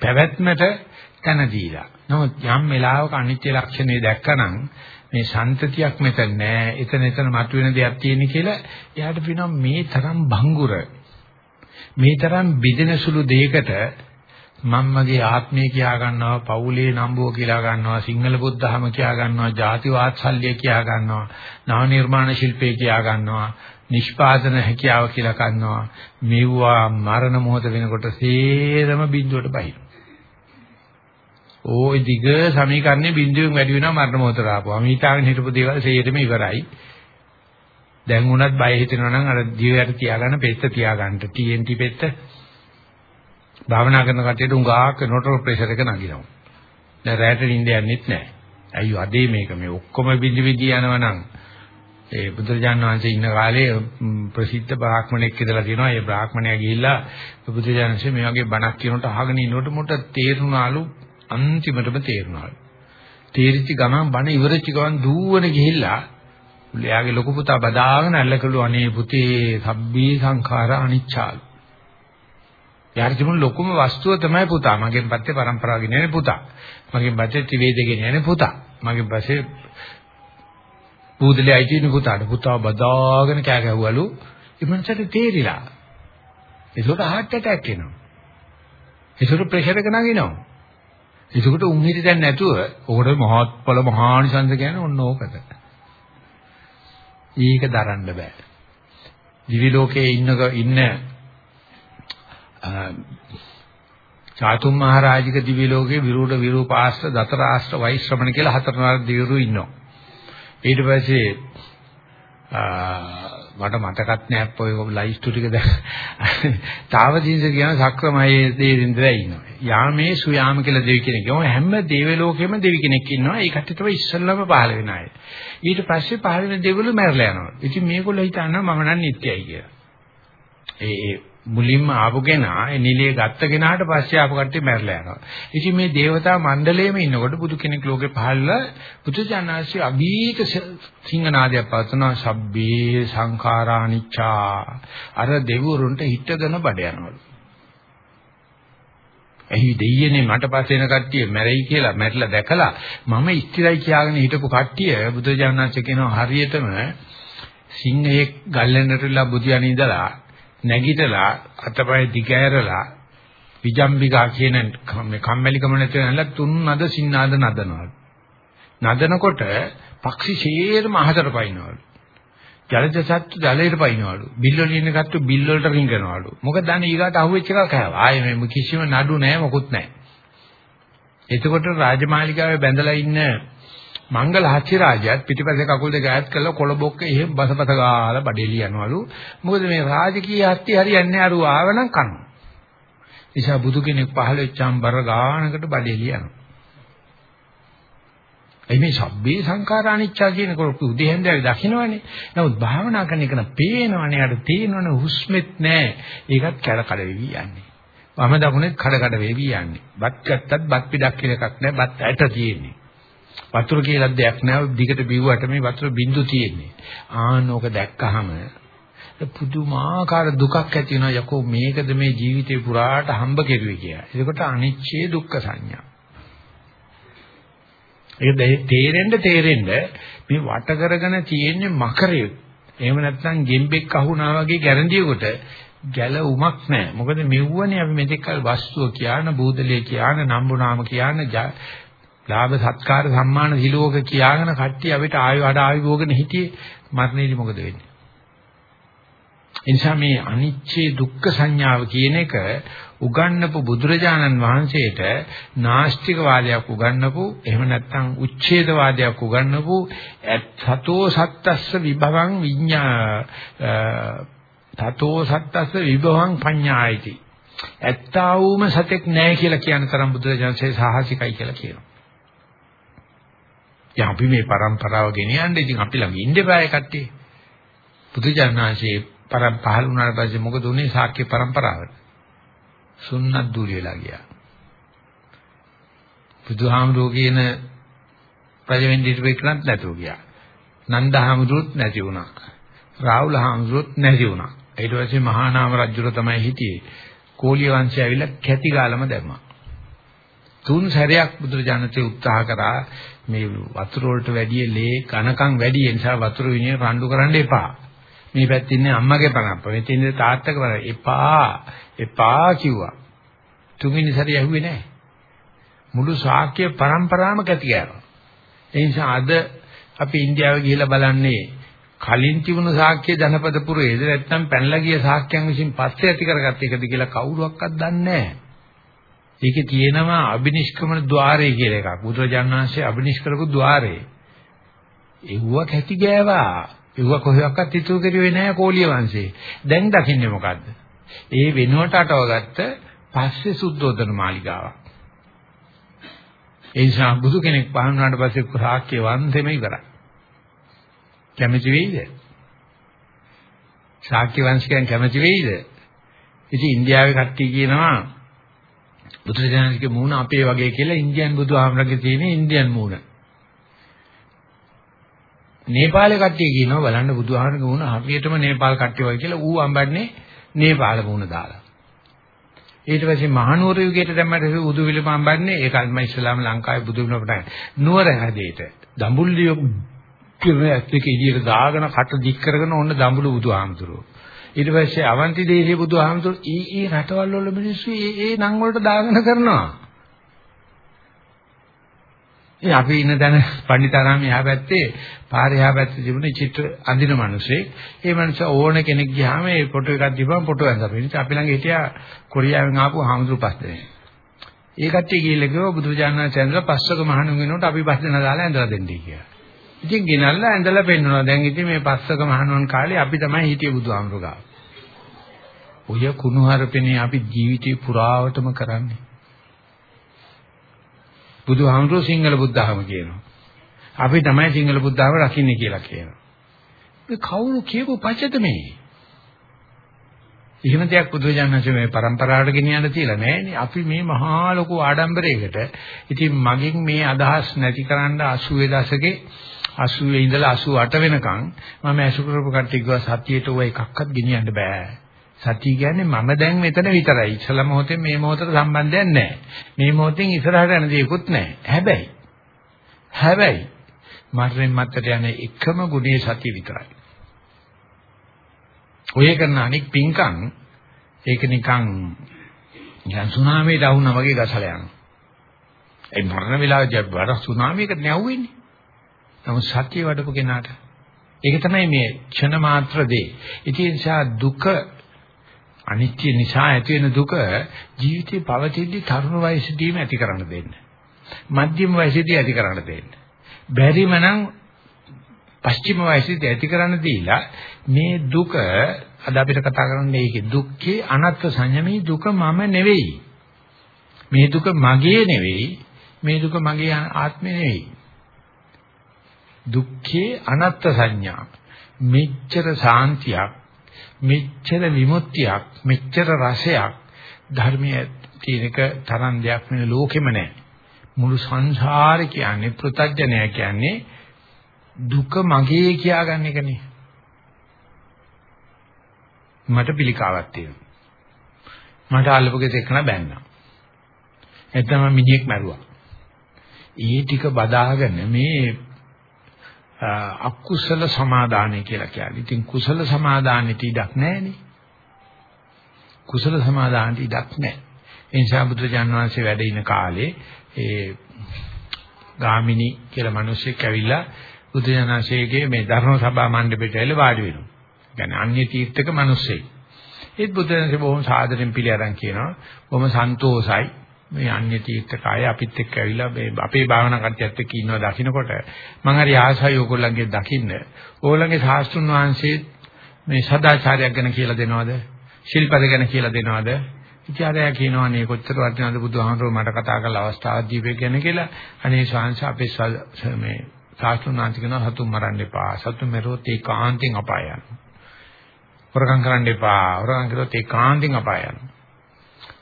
S1: පැවැත්මට තන දීලා. නමුත් යම් වෙලාවක අනිත්‍ය ලක්ෂණේ දැක්කනම් මේ සන්තතියක් මෙතන නෑ. එතන එතන මතුවෙන දෙයක් තියෙන කියලා එයාට වෙනවා මේ තරම් භංගුර මේ තරම් බිදෙන සුළු දෙයකට මම මගේ ආත්මය කියා ගන්නවා පවුලේ නම්බුව කියලා ගන්නවා සිංහල බුද්ධහම කියා ගන්නවා ಜಾති වාත්සල්‍ය කියා ගන්නවා නව නිර්මාණ ශිල්පේ කියා ගන්නවා නිෂ්පාදන හැකියාව කියලා ගන්නවා. මෙවුවා මරණ මොහොත වෙනකොට සේරම බිඳුවට බහිනවා. ඕයි දිග සමීකරණේ බිඳුවෙන් වැඩි වෙනවා මරණ මොහොතට ආපුවා. මීතාගෙන හිටපු දේවල් සියයටම ඉවරයි. දැන් උනත් බය හිතෙනවා නම් අර දිවයට තියාගන්න පෙත්ත තියාගන්න. TNT පෙත්ත. භාවනා කරන කටියට උඟාක් නොටර ප්‍රෙෂර් එක නගිනවා. දැන් රැට නිින්ද යන්නෙත් නැහැ. අයියෝ අදේ මේක මේ ඔක්කොම බිඳි බිඳි යනවනම් ඒ බුදුරජාණන් වහන්සේ ඉන්න කාලේ ප්‍රසිද්ධ බ්‍රාහ්මණෙක් ඉඳලා තියෙනවා. ඒ බ්‍රාහ්මණයා ගිහිල්ලා බුදුරජාණන්සේ මේ වගේ බණක් කියනකොට අහගෙන ඉන්නකොට මොකට තේරුණාලු අන්තිමටම තේරුණාලු. තේරිච්ච ගමන් බණ ඉවරච්ච ගමන් දූවන ගිහිල්ලා එයාගේ ලොකු පුතා බදාගෙන ඇල්ලකළු අනේ පුතේ සබ්බී සංඛාර අනිච්චාලු. යාර තිබුණු ලොකුම වස්තුව තමයි පුතා. මගෙන් පස්සේ પરම්පරාව ගෙනියන්නේ පුතා. මගෙන් පස්සේ ත්‍රිවේද ගෙනියන්නේ පුතා. මගෙන් පස්සේ බුදුලේ අයිතින පුතාට පුතා බදාගෙන කෑ ගැහුවලු. ඉමන්සට තේරිලා. ඒකට heart attack එනවා. ඒකට ප්‍රෙෂර් එක නගිනවා. එතකොට උන් හිටි දැන් නැතුව ඕකට මහත්ඵල මහානිසංස කියන්නේ ඔන්න ඕකට. ඊක දරන්න බෑ. දිවි ලෝකයේ ඉන්න ඉන්න චාතුම් මහරජික දිවි ලෝකයේ විරූඪ විරූපාස්ත්‍ර දතරාස්ත්‍ර වෛශ්‍රමණ කියලා හතරනක් දිවිරු ඉන්නවා. ඊට පස්සේ මට මතකත් නෑ ඔය ලයිස්තු ටික දැන් තාවදීන්ස කියන සක්‍රමයේ දෙවිඳලා ඉන්නවා. යාමේ සුයාම කියලා දෙවි කෙනෙක්. ඔය හැම දේව ලෝකෙම දෙවි කෙනෙක් ඉන්නවා. ඒකට තමයි ඉස්සල්ලාම පහළ වෙන අය. ඊට පස්සේ පහළ වෙන දෙවිලු මැරලා යනවා. ඉතින් මේගොල්ලෝ හිතනවා මම නම් නිත්‍යයි කියලා. ඒ මුලින්ම ආපු කෙනා ඒ නිලයේ ගත්ත කෙනාට පස්සේ ආපු කට්ටිය මැරලා යනවා. ඉතින් මේ දේවතා මණ්ඩලයේම ඉන්නකොට බුදු කෙනෙක් ලෝකේ පහළලා බුදුජානනාංශي අභීත සිංහනාදයක් පවත්වනවා සබ්බේ සංඛාරානිච්චා. අර දෙවිවරුන්ට හිටගෙන බඩ යනවලු. එහි දෙයියනේ මට පස්සේ එන කට්ටිය මැරෙයි කියලා මැරිලා දැකලා මම ඉස්තිරයි කියාගෙන හිටපු කට්ටිය බුදුජානනාංශ කියනවා හරියටම සිංහයේ ගල්ලෙන්නටලා බුදියාණන් ඉඳලා නැගිටලා අතපය දිගෑරලා විජම්බිකා කියන මේ කම්මැලිකම නැති වෙනලා තුන් නද සින්නාද නදනවා. නදනකොට පක්ෂි ෂේරම අහතර පයින්නවලු. ජලජ සත්තු ජලයට පයින්නවලු. බිල් වලින් ගත්තු බිල් වලට රිංගනවලු. මොකද දන්නේ ඊගාට අහුවෙච්ච එකක් කෑවා. ආයේ මේ කිසිම නඩු නැහැ මොකුත් නැහැ. එතකොට රාජමාලිගාවේ බැඳලා ඉන්න මංගල හච්චි රාජයාත් පිටිපස්සේ කකුල් දෙක ඈත් කරලා කොළබොක්ක එහෙම බසපත ගාලා බඩේලි යනවලු. මොකද මේ රාජකීය හස්ති හරියන්නේ අරු ආවනම් කනවා. නිසා බුදු කෙනෙක් පහළ වෙච්චාම බර ගානකට බඩේලි යනවා. එයි මේ සබ්බේ සංඛාර අනිච්චා කියනකොට උදේ හැන්දෑවේ දකින්නවනේ. නමුත් භාවනා කරන එක නම් පේනවනේ. අර තේනවනේ හුස්මෙත් නැහැ. ඒකත් කැඩ කඩ වෙවි යන්නේ. වම දකුණෙත් කඩ කඩ වෙවි යන්නේ. බත් ගත්තත් බත් පිටක් කියලා එකක් නැහැ. බත් ඇට තියෙන්නේ. වතුර කියලා දෙයක් නැහැ. දිගට බිව්වට මේ වතුර බින්දු තියෙන්නේ. ආනෝක දැක්කහම පුදුමාකාර දුකක් ඇති වෙනවා. යකෝ මේකද මේ ජීවිතේ පුරාට හම්බ කෙරුවේ කියලා. එතකොට අනිච්චේ දුක්ඛ සංඥා. ඒක තේරෙන්න තේරෙන්න මේ වට කරගෙන තියෙන්නේ මකරය. එහෙම නැත්නම් ගෙම්බෙක් අහුණා වගේ ගැරන්ඩියකට ගැල උමක් නැහැ. මොකද මෙව්වනේ අපි මෙතෙක්කල් වස්තුව කියන, බූදලේ කියන, නම්බුනාම කියන, ලාභ සත්කාර සම්මාන සිලෝක කියාගෙන කට්ටිය අපිට ආයු අඩ ආයු භෝගන හිටියේ මරණයේදී මොකද වෙන්නේ? එනිසා මේ අනිච්චේ දුක්ඛ සංඥාව කියන එක උගන්වපු බුදුරජාණන් වහන්සේට නාස්තික වාදයක් උගන්වපු එහෙම නැත්නම් උච්ඡේද වාදයක් උගන්වපු සතෝ සත්තස්ස විභවං විඤ්ඤා තතෝ සත්තස්ස විභවං පඤ්ඤායිති ඇත්තා වූම සතෙක් නැහැ කියලා කියන තරම් බුදුරජාණන්සේ සාහසිකයි කියලා කියනවා. ඉතින් අපි මේ પરම්පරාව ගෙනියන්නේ ඉතින් අපි ළඟ ඉන්න බෑ කට්ටිය. බුදුජානනාංශයේ පරම් පහළ වුණාට පස්සේ මොකද උනේ ශාක්‍ය પરම්පරාවට? සුන්නත් දුර වෙලා ගියා. බුදුහාමුදුරුවෝ කියන රජවෙන් දිටුවෙක්ලත් නැතුව ගියා. නන්දහාමුදුරුවොත් නැති වුණා. රාහුලහාමුදුරුවොත් නැති වුණා. ඊට පස්සේ මහා නාම රජුර තමයි හිටියේ. කෝලිය වංශය ඇවිල්ලා කැති ගාලම දැම්මා. තුන් සැරයක් බුදුරජාණන්සේ උත්සාහ කරා මේ වතුර වලට වැඩිය ලේ කනකම් වැඩි නිසා වතුර විනය රණ්ඩු කරන්න එපා. මේ පැත්තේ ඉන්නේ අම්මගේ පණප්ප. මෙතන ඉන්නේ තාත්තගේ පණප්ප. එපා. එපා කිව්වා. තුන්වෙනි සැරේ ඇහුවේ නැහැ. මුළු ශාක්‍ය පරම්පරාවම කැටි ගෑවා. ඒ නිසා අද අපි ඉන්දියාවේ ගිහිල්ලා බලන්නේ කලින් තිබුණු ශාක්‍ය ජනපද පුරේද නැත්නම් පැනලා ගිය ශාක්‍යයන් විසින් පස්සේ ඇති කරගත්ත එකද කියලා කවුරුවක්වත් දන්නේ නැහැ. ඒකේ තියෙනවා අබිනිෂ්ක්‍මන ద్వාරය කියලා එකක්. බුදුරජාණන් වහන්සේ අබිනිෂ්කරපු ద్వාරය. ඒවුවක් ඇති ගෑවා. ඒවුව කොහොමවත් ඉතුරු කරුවේ නැහැ කෝලිය වංශේ. දැන් දකින්නේ මොකද්ද? ඒ වෙනුවට අටවගත්ත පස්සේ සුද්ධෝදන මාලිගාවක්. ඒ නිසා බුදු කෙනෙක් පහන් වුණාට පස්සේ රාක්‍ය වන්දෙම ඉවරයි. කැමති වෙයිද? ශාක්‍ය වංශිකයන් කැමති වෙයිද? ඉතින් ඉන්දියාවේ කට්ටිය කියනවා බුදුරජාණන්ගේ මූණ අපේ වගේ කියලා ඉන්දියන් බුදුහාමරගේ තියෙන ඉන්දියන් මූණ. නේපාලේ කට්ටිය කියනවා බලන්න බුදුහාමරගේ මූණ හරියටම නේපාල් කට්ටිය වගේ කියලා ඌ අඹන්නේ නේපාල මූණ දාලා. ඊට පස්සේ මහනුවර යුගයට දැම්මට උදු විලම අඹන්නේ ඒ කල්ම ඉස්ලාම ලංකාවේ බුදු වෙන කොට නුවර හැදේට දඹුල්ලිය කිරණයක් එක එළියට දාගෙන කට දික් කරගෙන ඔන්න දඹුලු බුදුහාමුදුරුවෝ. ඊට පස්සේ අවන්ති දේශීය බුදුහාමුදුරුවෝ ඊ ඊ රටවල් වල මිනිස්සු ඒ ඒ නම් වලට දාගෙන කරනවා. ඒ අපි ඉන්න තැන පණ්ඩිතාරාම එහා පැත්තේ පාරේ එහා පැත්තේ තිබුණ චිත්‍ර අඳින මිනිස්සෙක්. ඒ මිනිසා ඕන කෙනෙක් ගියාම ඒ ෆොටෝ එකක් දීපම ෆොටෝ ඇඳලා. ඉතින් අපි ළඟ හිටියා කොරියාවෙන් ආපු හාමුදුරු පස් දෙනෙක්. ඒ කට්ටිය ගිහිල්ලා කිව්වා බුදුරජාණන් වහන්සේ ඇඳලා පස්සක මහණුන් වෙනකොට අපි පස් දෙනා දාලා ඇඳලා දෙන්නයි කියලා. ඉතින් ගෙනල්ලා ඇඳලා පෙන්නනවා. දැන් ඉතින් මේ පස්සක මහණුන් කාලේ අපි තමයි හිටිය බුදුහාමුදුරු ගාව. ඔය කුණුහරුපෙනේ අපි ජීවිතේ පුරාවටම කරන්නේ. බුදුහාමුදුරු සිංහල බුද්ධාම කියනවා. අපි තමයි සිංහල බුද්ධාම රකින්නේ කියලා කියනවා. මේ කවුරු කියපු පචද මේ? එහෙම දෙයක් බුදුජානක මේ પરම්පරාවට ගෙනියන්න තියලා නෑනේ. අපි මේ මහා ලොකු ආඩම්බරයකට ඉතින් මගෙන් මේ අදහස් නැති කරන්න 80 දශකේ 80 ඉඳලා 88 වෙනකන් මම ඇසු කරපු කට්ටිය කිව්වා සතියේට ඔය එකක්වත් ගෙනියන්න බෑ. සතිය කියන්නේ මම දැන් මෙතන විතරයි. ඉස්සලා මොහොතේ මේ මොහොතට සම්බන්ධයක් නැහැ. මේ මොහොතෙන් ඉස්සරහට යන දේකුත් නැහැ. හැබැයි හැබැයි මරණයන් මත්තට යන එකම ගුණේ සතිය විතරයි. ඔය කරන අනික් පිංකම් ඒක නිකන් නිකන් සුනාමියට වුණා වගේ ගසලා යනවා. ඒ මරණ වෙලාවේදී වඩා සුනාමියකට නැවුවෙන්නේ. නමුත් සත්‍ය වඩපු කෙනාට ඒක තමයි මේ ක්ෂණ මාත්‍ර දේ. ඉතින් නිසා දුක අනිත්‍ය නිසා ඇති වෙන දුක ජීවිතේ පවතිද්දී තරුණ වයසදීම ඇති කරන්න දෙන්න. මධ්‍යම වයසේදී ඇති කරන්න දෙන්න. බැරිම නම් පස්චිම වයසේදී ඇති කරන්න දීලා මේ දුක අද අපිට කතා කරන්නේ ඒකේ දුක්ඛේ අනත්ත් සංයමී දුක මම නෙවෙයි. මේ දුක මගේ නෙවෙයි. මේ දුක මගේ ආත්මේ නෙවෙයි. දුක්ඛේ අනත්ත් සංඥා. මෙච්චර සාන්තියක්, මෙච්චර විමුක්තියක්, මෙච්චර රසයක් ධර්මයේ තියෙනක තරම් දෙයක් වෙන ලෝකෙම නැහැ. මුළු සංසාරේ කියන්නේ පෘථග්ජනය කියන්නේ දුක මගේ කියාගන්න එකනේ. මට පිළිකාවක් තියෙනවා. මට අල්ලපු ගෙදර එකන බැන්නා. එතනම මිනිහෙක් මැරුවා. ඒ ටික බදාගෙන මේ අකුසල සමාදානය කියලා කියන්නේ. ඉතින් කුසල සමාදානෙට ඉඩක් නැහැනේ. කුසල සමාදානෙට ඉඩක් නැහැ. ඒ නිසා බුදුරජාන් වහන්සේ වැඩ ඉන කාලේ ඒ ගාමිණී කියලා මිනිහෙක් ඇවිල්ලා බුදුජානසේගේ මේ ධර්ම සභා මණ්ඩපයට ඇවිල්ලා වාඩි වෙනවා. කියන්නේ අන්‍ය තීර්ථක මිනිස්සෙක්. ඒත් බුදුරජාණන්සේ බොහොම සාදරෙන් පිළි අරන් කියනවා. බොහොම සන්තෝසයි. මේ අන්‍ය තීර්ථක අය අපිත් එක්ක ඇවිල්ලා මේ අපේ භාවනා කටයුත්තත් එක්ක ඉන්නවා දකින්නකොට මම හරි ආසයි ඕගොල්ලන්ගේ දකින්න. ඕගොල්ලන්ගේ සාස්තුන් වහන්සේ මේ සදාචාරයක් ගැන කියලා දෙනවද? ශිල්පද ගැන කියලා දෙනවද? ඉතියාරයා කියනවා නේ කොච්චර වටිනවද බුදුහාමුදුරුවෝ මට කතා කරලා අවස්ථාවක් දීපේ ගැන කියලා. අනේ ශාංශ අපේ මේ සාස්තුන් වහන්සේ කියනවා සතුන් මරන්න එපා. සතුන් මරුවොත් ඒකාන්තයෙන් අපාය යනවා. හොරකම් කරන්න එපා. හොරකම් කළොත් ඒකාන්තයෙන් අපාය යනවා.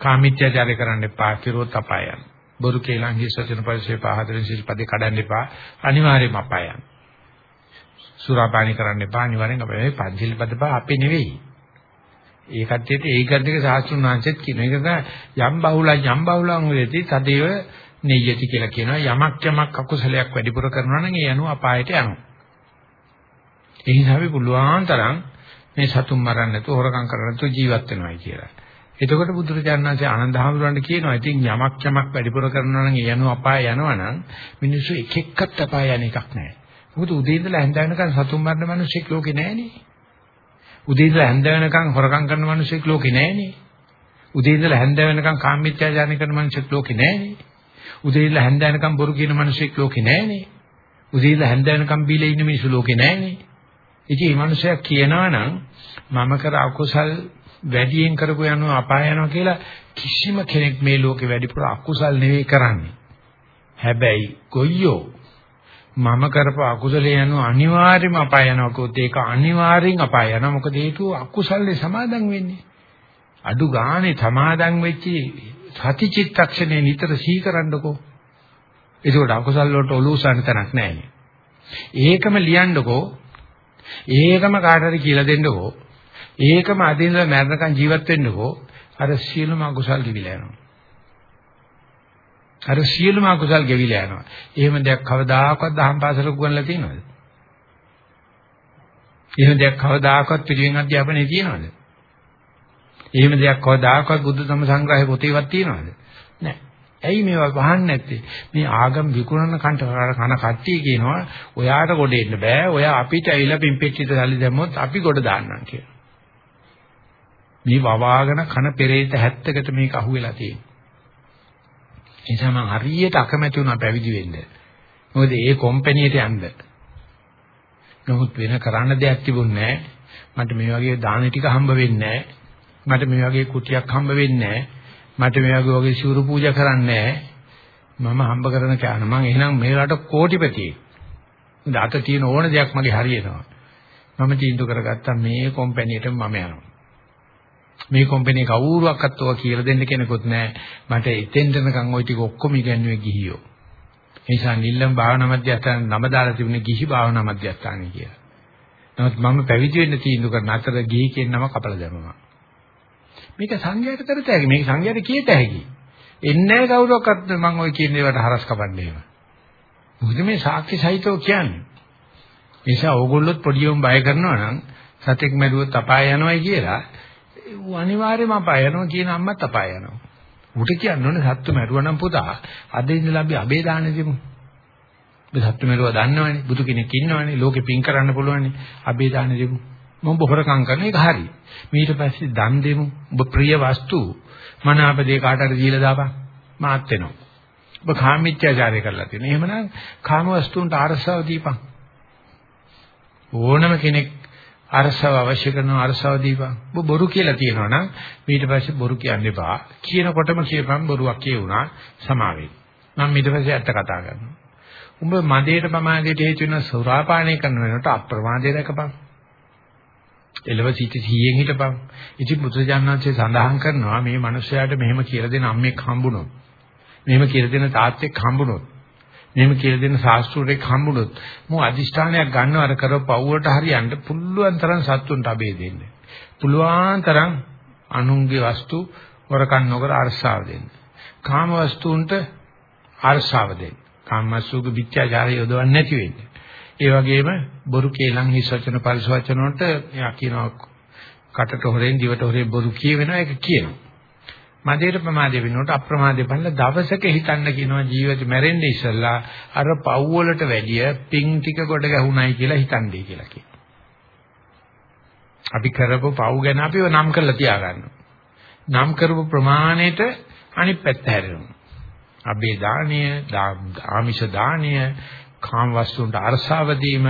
S1: කාමීත්‍යචාරය කරන්න එපා. කිරුවොත් අපාය යනවා. බොරු කේලම් හිස් වචන පරිසේ පහතරින් සිල්පදේ කඩන්න එපා. අනිවාර්යයෙන්ම අපාය යනවා. සුරාපානි කරන්න එපා. අනිවාර්යෙන් අපාය. මේ පංචිල් පදපා අපේ නෙවෙයි. ඒ කට්ටියට ඒ කද්දක සාස්ත්‍රුන් වහන්සේත් කියන එක යම් බහුලං යම් බහුලං වෙති තදේව නෙය්‍යති කියලා කියනවා යමක් යමක් අකුසලයක් වැඩිපුර කරනවා නම් ඒ අනුව අපායට යනවා. ඒ නිසා අපි පුළුවන් තරම් මේ සතුන් මරන්න නැතුව හොරකම් කරන්න නැතුව ජීවත් වෙනවායි කියලා. එතකොට බුදුරජාණන් වහන්සේ ආනන්ද හැමෝරන්ට කියනවා ඉතින් යමක් යමක් වැඩිපුර කරනවා නම් ඒ අනුව අපාය යනවා නම් මිනිස්සු එක එක්කත් අපාය යන එකක් නැහැ. මොකද උදේ ඉඳලා හැන්ද වෙනකන් සතුන් මරන මිනිස්සෙක් ලෝකේ නැහැනේ. උදේ ඉඳලා හැන්ද වෙනකන් හොරකම් කරන මිනිස්සෙක් ලෝකේ නැහැනේ. උදේ ඉඳලා හැන්ද වෙනකන් කාමීත්‍යාචාරණ කරන මිනිස්සෙක් ලෝකේ නැහැනේ. උදේ ඉඳලා හැන්ද වෙනකන් බොරු කියන මිනිස්සෙක් ලෝකේ නැහැනේ. උදේ ඉඳලා හැන්ද වෙනකන් බීලා ඉන්න මිනිස්සු ලෝකේ නැහැනේ. ඉතින් මේ මිනිසයා කියනවා නම් මම කර අකුසල් වැඩියෙන් කරපු යනවා අපාය යනවා කියලා කිසිම කෙනෙක් මේ ලෝකේ වැඩිපුර අකුසල් නෙවෙයි කරන්නේ. හැබැයි කොయ్యෝ මම කරපු අකුසලේ යනවා අනිවාර්යයෙන්ම අපාය යනවා කොත් ඒක අනිවාර්යෙන් අපාය යනවා මොකද හේතුව අකුසල්නේ සමාදන් වෙන්නේ. අඩු ගානේ සමාදන් වෙච්චි සති චිත්තක්ෂණේ නිතර සිහි කරන්නකෝ. ඒකට අකුසල් වලට ඔලුව සාන තැනක් නැහැ. ඒකම ලියන්නකෝ ඒකම කාට හරි කියලා දෙන්නකෝ. ඒකම අදින්ද මරණකම් ජීවත් වෙන්නකෝ. අර සියලුම අකුසල් ගෙවිලා යනවා. අර සියලුම අකුසල් ගෙවිලා යනවා. එහෙම දෙයක් කවදාකවත් දහම් පාසලක උගන්ලා තියෙනවද? එහෙම දෙයක් කවදාකවත් පිළිවෙන් අධ්‍යාපනයේ තියෙනවද? එහෙම දෙයක් කවදාකවත් බුද්ධ ධම්ම සංග්‍රහයේ පොතේවත් තියෙනවද? නැහැ. ඇයි මේවා වහන්නේ නැත්තේ? මේ ආගම් විකුණන කන්ට කන කට්ටිය කියනවා ඔයාට ගොඩ එන්න බෑ. ඔයා අපිට ඇවිල්ලා පිම්පෙච්චිට සල්ලි දැම්මොත් අපි ගොඩ දාන්නම් කියලා. මේ වවාගෙන කන පෙරේත 70කට මේක අහුවෙලා තියෙනවා. ඒ නිසා මම හරියට අකමැති වුණා පැවිදි වෙන්න. මොකද ඒ කම්පැනියට යන්න. නමුත් වෙන කරන්න දෙයක් තිබුණේ නැහැ. මට මේ වගේ දාන ටික හම්බ වෙන්නේ නැහැ. මට මේ වගේ කුටියක් හම්බ වෙන්නේ නැහැ. මට මේ වගේ වගේ සිවුරු පූජා කරන්නේ මම හම්බ කරන කෑන මම එහෙනම් මේ රට කෝටිපතියෙක්. මොකද අත තියෙන ඕන දෙයක් මගේ හරියනවා. මම තීන්දුව කරගත්තා මේ කම්පැනියට මම යනවා. මේ කම්පැනි කවුරුවක්වත් ඔය කියලා දෙන්න කෙනෙකුත් නැහැ. මට එතෙන්ට නිකන් ওই ටික ඔක්කොම ඉගෙනුවේ ගිහියෝ. ඒ නිසා නිල්ලම් භාවනා මධ්‍යස්ථාන නම දාලා තිබුණේ ගිහි භාවනා මධ්‍යස්ථානයි කියලා. නමුත් මම පැවිදි වෙන්න තීන්දුව කරන අතර ගිහි කියන නම කපලා දැම්මා. මේක සංඝයාට කරත හැකි. මේක සංඝයාට කියත හැකි. එන්නේ කවුරක්වත් මම ওই කියන ඒවාට හරස් කපන්නේ එහෙම. මොකද මේ සාක්ෂි සහිතව කියන්නේ. නිසා ඕගොල්ලොත් පොඩියොම් බය කරනවා නම් සතෙක් මැරුවොත් අපාය යනවායි කියලා ඌ අනිවාර්යයෙන්ම අපාය යනවා කියන අම්මත් අපාය යනවා. ඌට කියන්න ඕනේ සත්තු මැරුවා නම් පුතා අද ඉඳලා අපි අබේ දාන්න දෙමු. ඔබ සත්‍ය මෙලුව දන්නවනේ. බුදු කෙනෙක් ඉන්නවනේ. ලෝකෙ පින් කරන්න පුළුවන්නේ. අබේ දාන දෙමු. මම බොහොරකම් කරන එක හරි. ඊට පස්සේ දන් දෙමු. ඔබ ප්‍රිය වස්තු මනාපදේ කාටට දීලා දාපන්. මාත් වෙනවා. ඔබ කාමීත්‍යාචාරය කරලා තියෙනවා. එහෙමනම් කාම වස්තුන්ට අරසව දීපන්. ඕනම කෙනෙක් අරසව අවශ්‍ය කරන අරසව දීපන්. ඔබ බොරු කියලා කියනවා නම් ඊට පස්සේ බොරු කියන්න එපා. කියනකොටම කියපන් බොරුවක් කියුණා සමාවෙන්න. මම ඊට පස්සේ ඇත්ත කතා කරනවා. උඹ මදේට ප්‍රමාදයට හේතු වෙන සුරාපානය කරන වෙනකොට අප්‍රමාදය රැකපන්. එළව සිට 100න් හිටපන්. ඉතින් බුදුජානනාංශය සඳහන් කරනවා මේ මිනිස්යාට මෙහෙම කියලා දෙන අම්මෙක් හම්බුනොත්. මෙහෙම කියලා දෙන තාත්තෙක් හම්බුනොත්. මෙහෙම කියලා දෙන ශාස්ත්‍රූරෙක් හම්බුනොත් මෝ අදිෂ්ඨානයක් ගන්නව අර කරව පව්වට හරියන්න පුළුවන් තරම් සත්තුන්ට අබේ දෙන්න. පුළුවන් තරම් අනුන්ගේ වස්තු වරකන් නොකර අරසාව දෙන්න. කාම වස්තුන්ට අරසාව දෙන්න. කාමසුක විත්‍යාචාරය යොදවන්නේ නැති වෙන්නේ. ඒ වගේම බොරු කේලම් හිස් වචන පරිස වචන වලට එයා කියනවා කටට හොරෙන් දිවට හොරෙන් බොරු කියවෙනවා ඒක කියනවා. මදේට ප්‍රමාදේ වෙනකොට අප්‍රමාදේ බලලා දවසක හිතන්න කියනවා ජීවිත මැරෙන්න ඉස්සෙල්ලා අර පව් වලට වැඩිය පිං ටික කොට ගැහුණයි කියලා හිතන්නේ කියලා කියනවා. අපි කරපු පව් ගැන අපිව නම් කරලා තියාගන්නවා. නම් කරපු ප්‍රමාණයට අනිත් පැත්ත හැරෙනවා. අබේ දාණය, ආමිෂ දාණය, කාම වස්තුන්ට අරසාව දීම,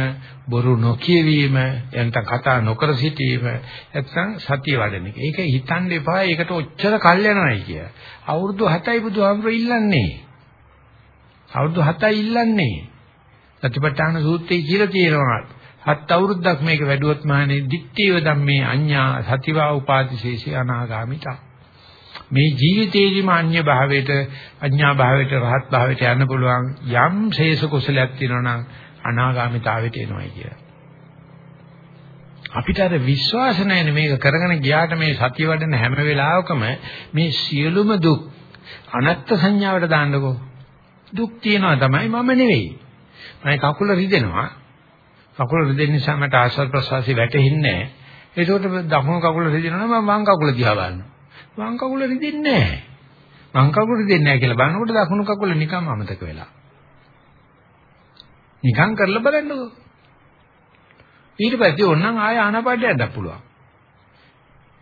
S1: බොරු නොකියවීම, එතන කතා නොකර සිටීම, නැත්නම් සතිය වඩන එක. ඒක හිතන්න එපා. ඒකට ඔච්චර කල් යනවායි කිය. අවුරුදු 7යි බුදුහාමුදුරුවෝ ඉල්ලන්නේ. අවුරුදු 7යි ඉල්ලන්නේ. සතිපට්ඨාන සූත්‍රයේ කියලා තියෙනවා. හත් අවුරුද්දක් මේක වැඩුවොත් මහණේ දික්තියව ධම්මේ අඤ්ඤා සතිවා උපාදිශේෂී අනාගාමිතා මේ ජීවිතේදීම අන්‍ය භාවයට අඥා භාවයට රහත් භාවයට යන්න පුළුවන් යම් ශේෂ කුසලයක් තියෙනවා නම් අනාගාමිතාවයට එනවයි කියලා. අපිට අර විශ්වාස නැහැ මේක කරගෙන ගියාට මේ සතිය වඩන හැම වෙලාවකම මේ සියලුම දුක් අනත්ත් සංඥාවට දාන්නකෝ. දුක් තියෙනවා තමයි මම නෙවෙයි. මම කකුල රිදෙනවා. කකුල රිදෙන නිසා මට ආශ්වාස ප්‍රශ්වාසي වැටෙන්නේ නැහැ. ඒකෝට දකුණු කකුල රිදෙනවා නම් මම වම් කකුල දිහා බලනවා. වම් කකුල රිදෙන්නේ නැහැ. වම් කකුල රිදෙන්නේ නැහැ කියලා බලනකොට දකුණු කකුල නිකම්ම අමතක වෙලා. නිකම් කරලා බලන්නකෝ. ඊට පස්සේ ඕනනම් ආය ආනපාඩය යන්න පුළුවන්.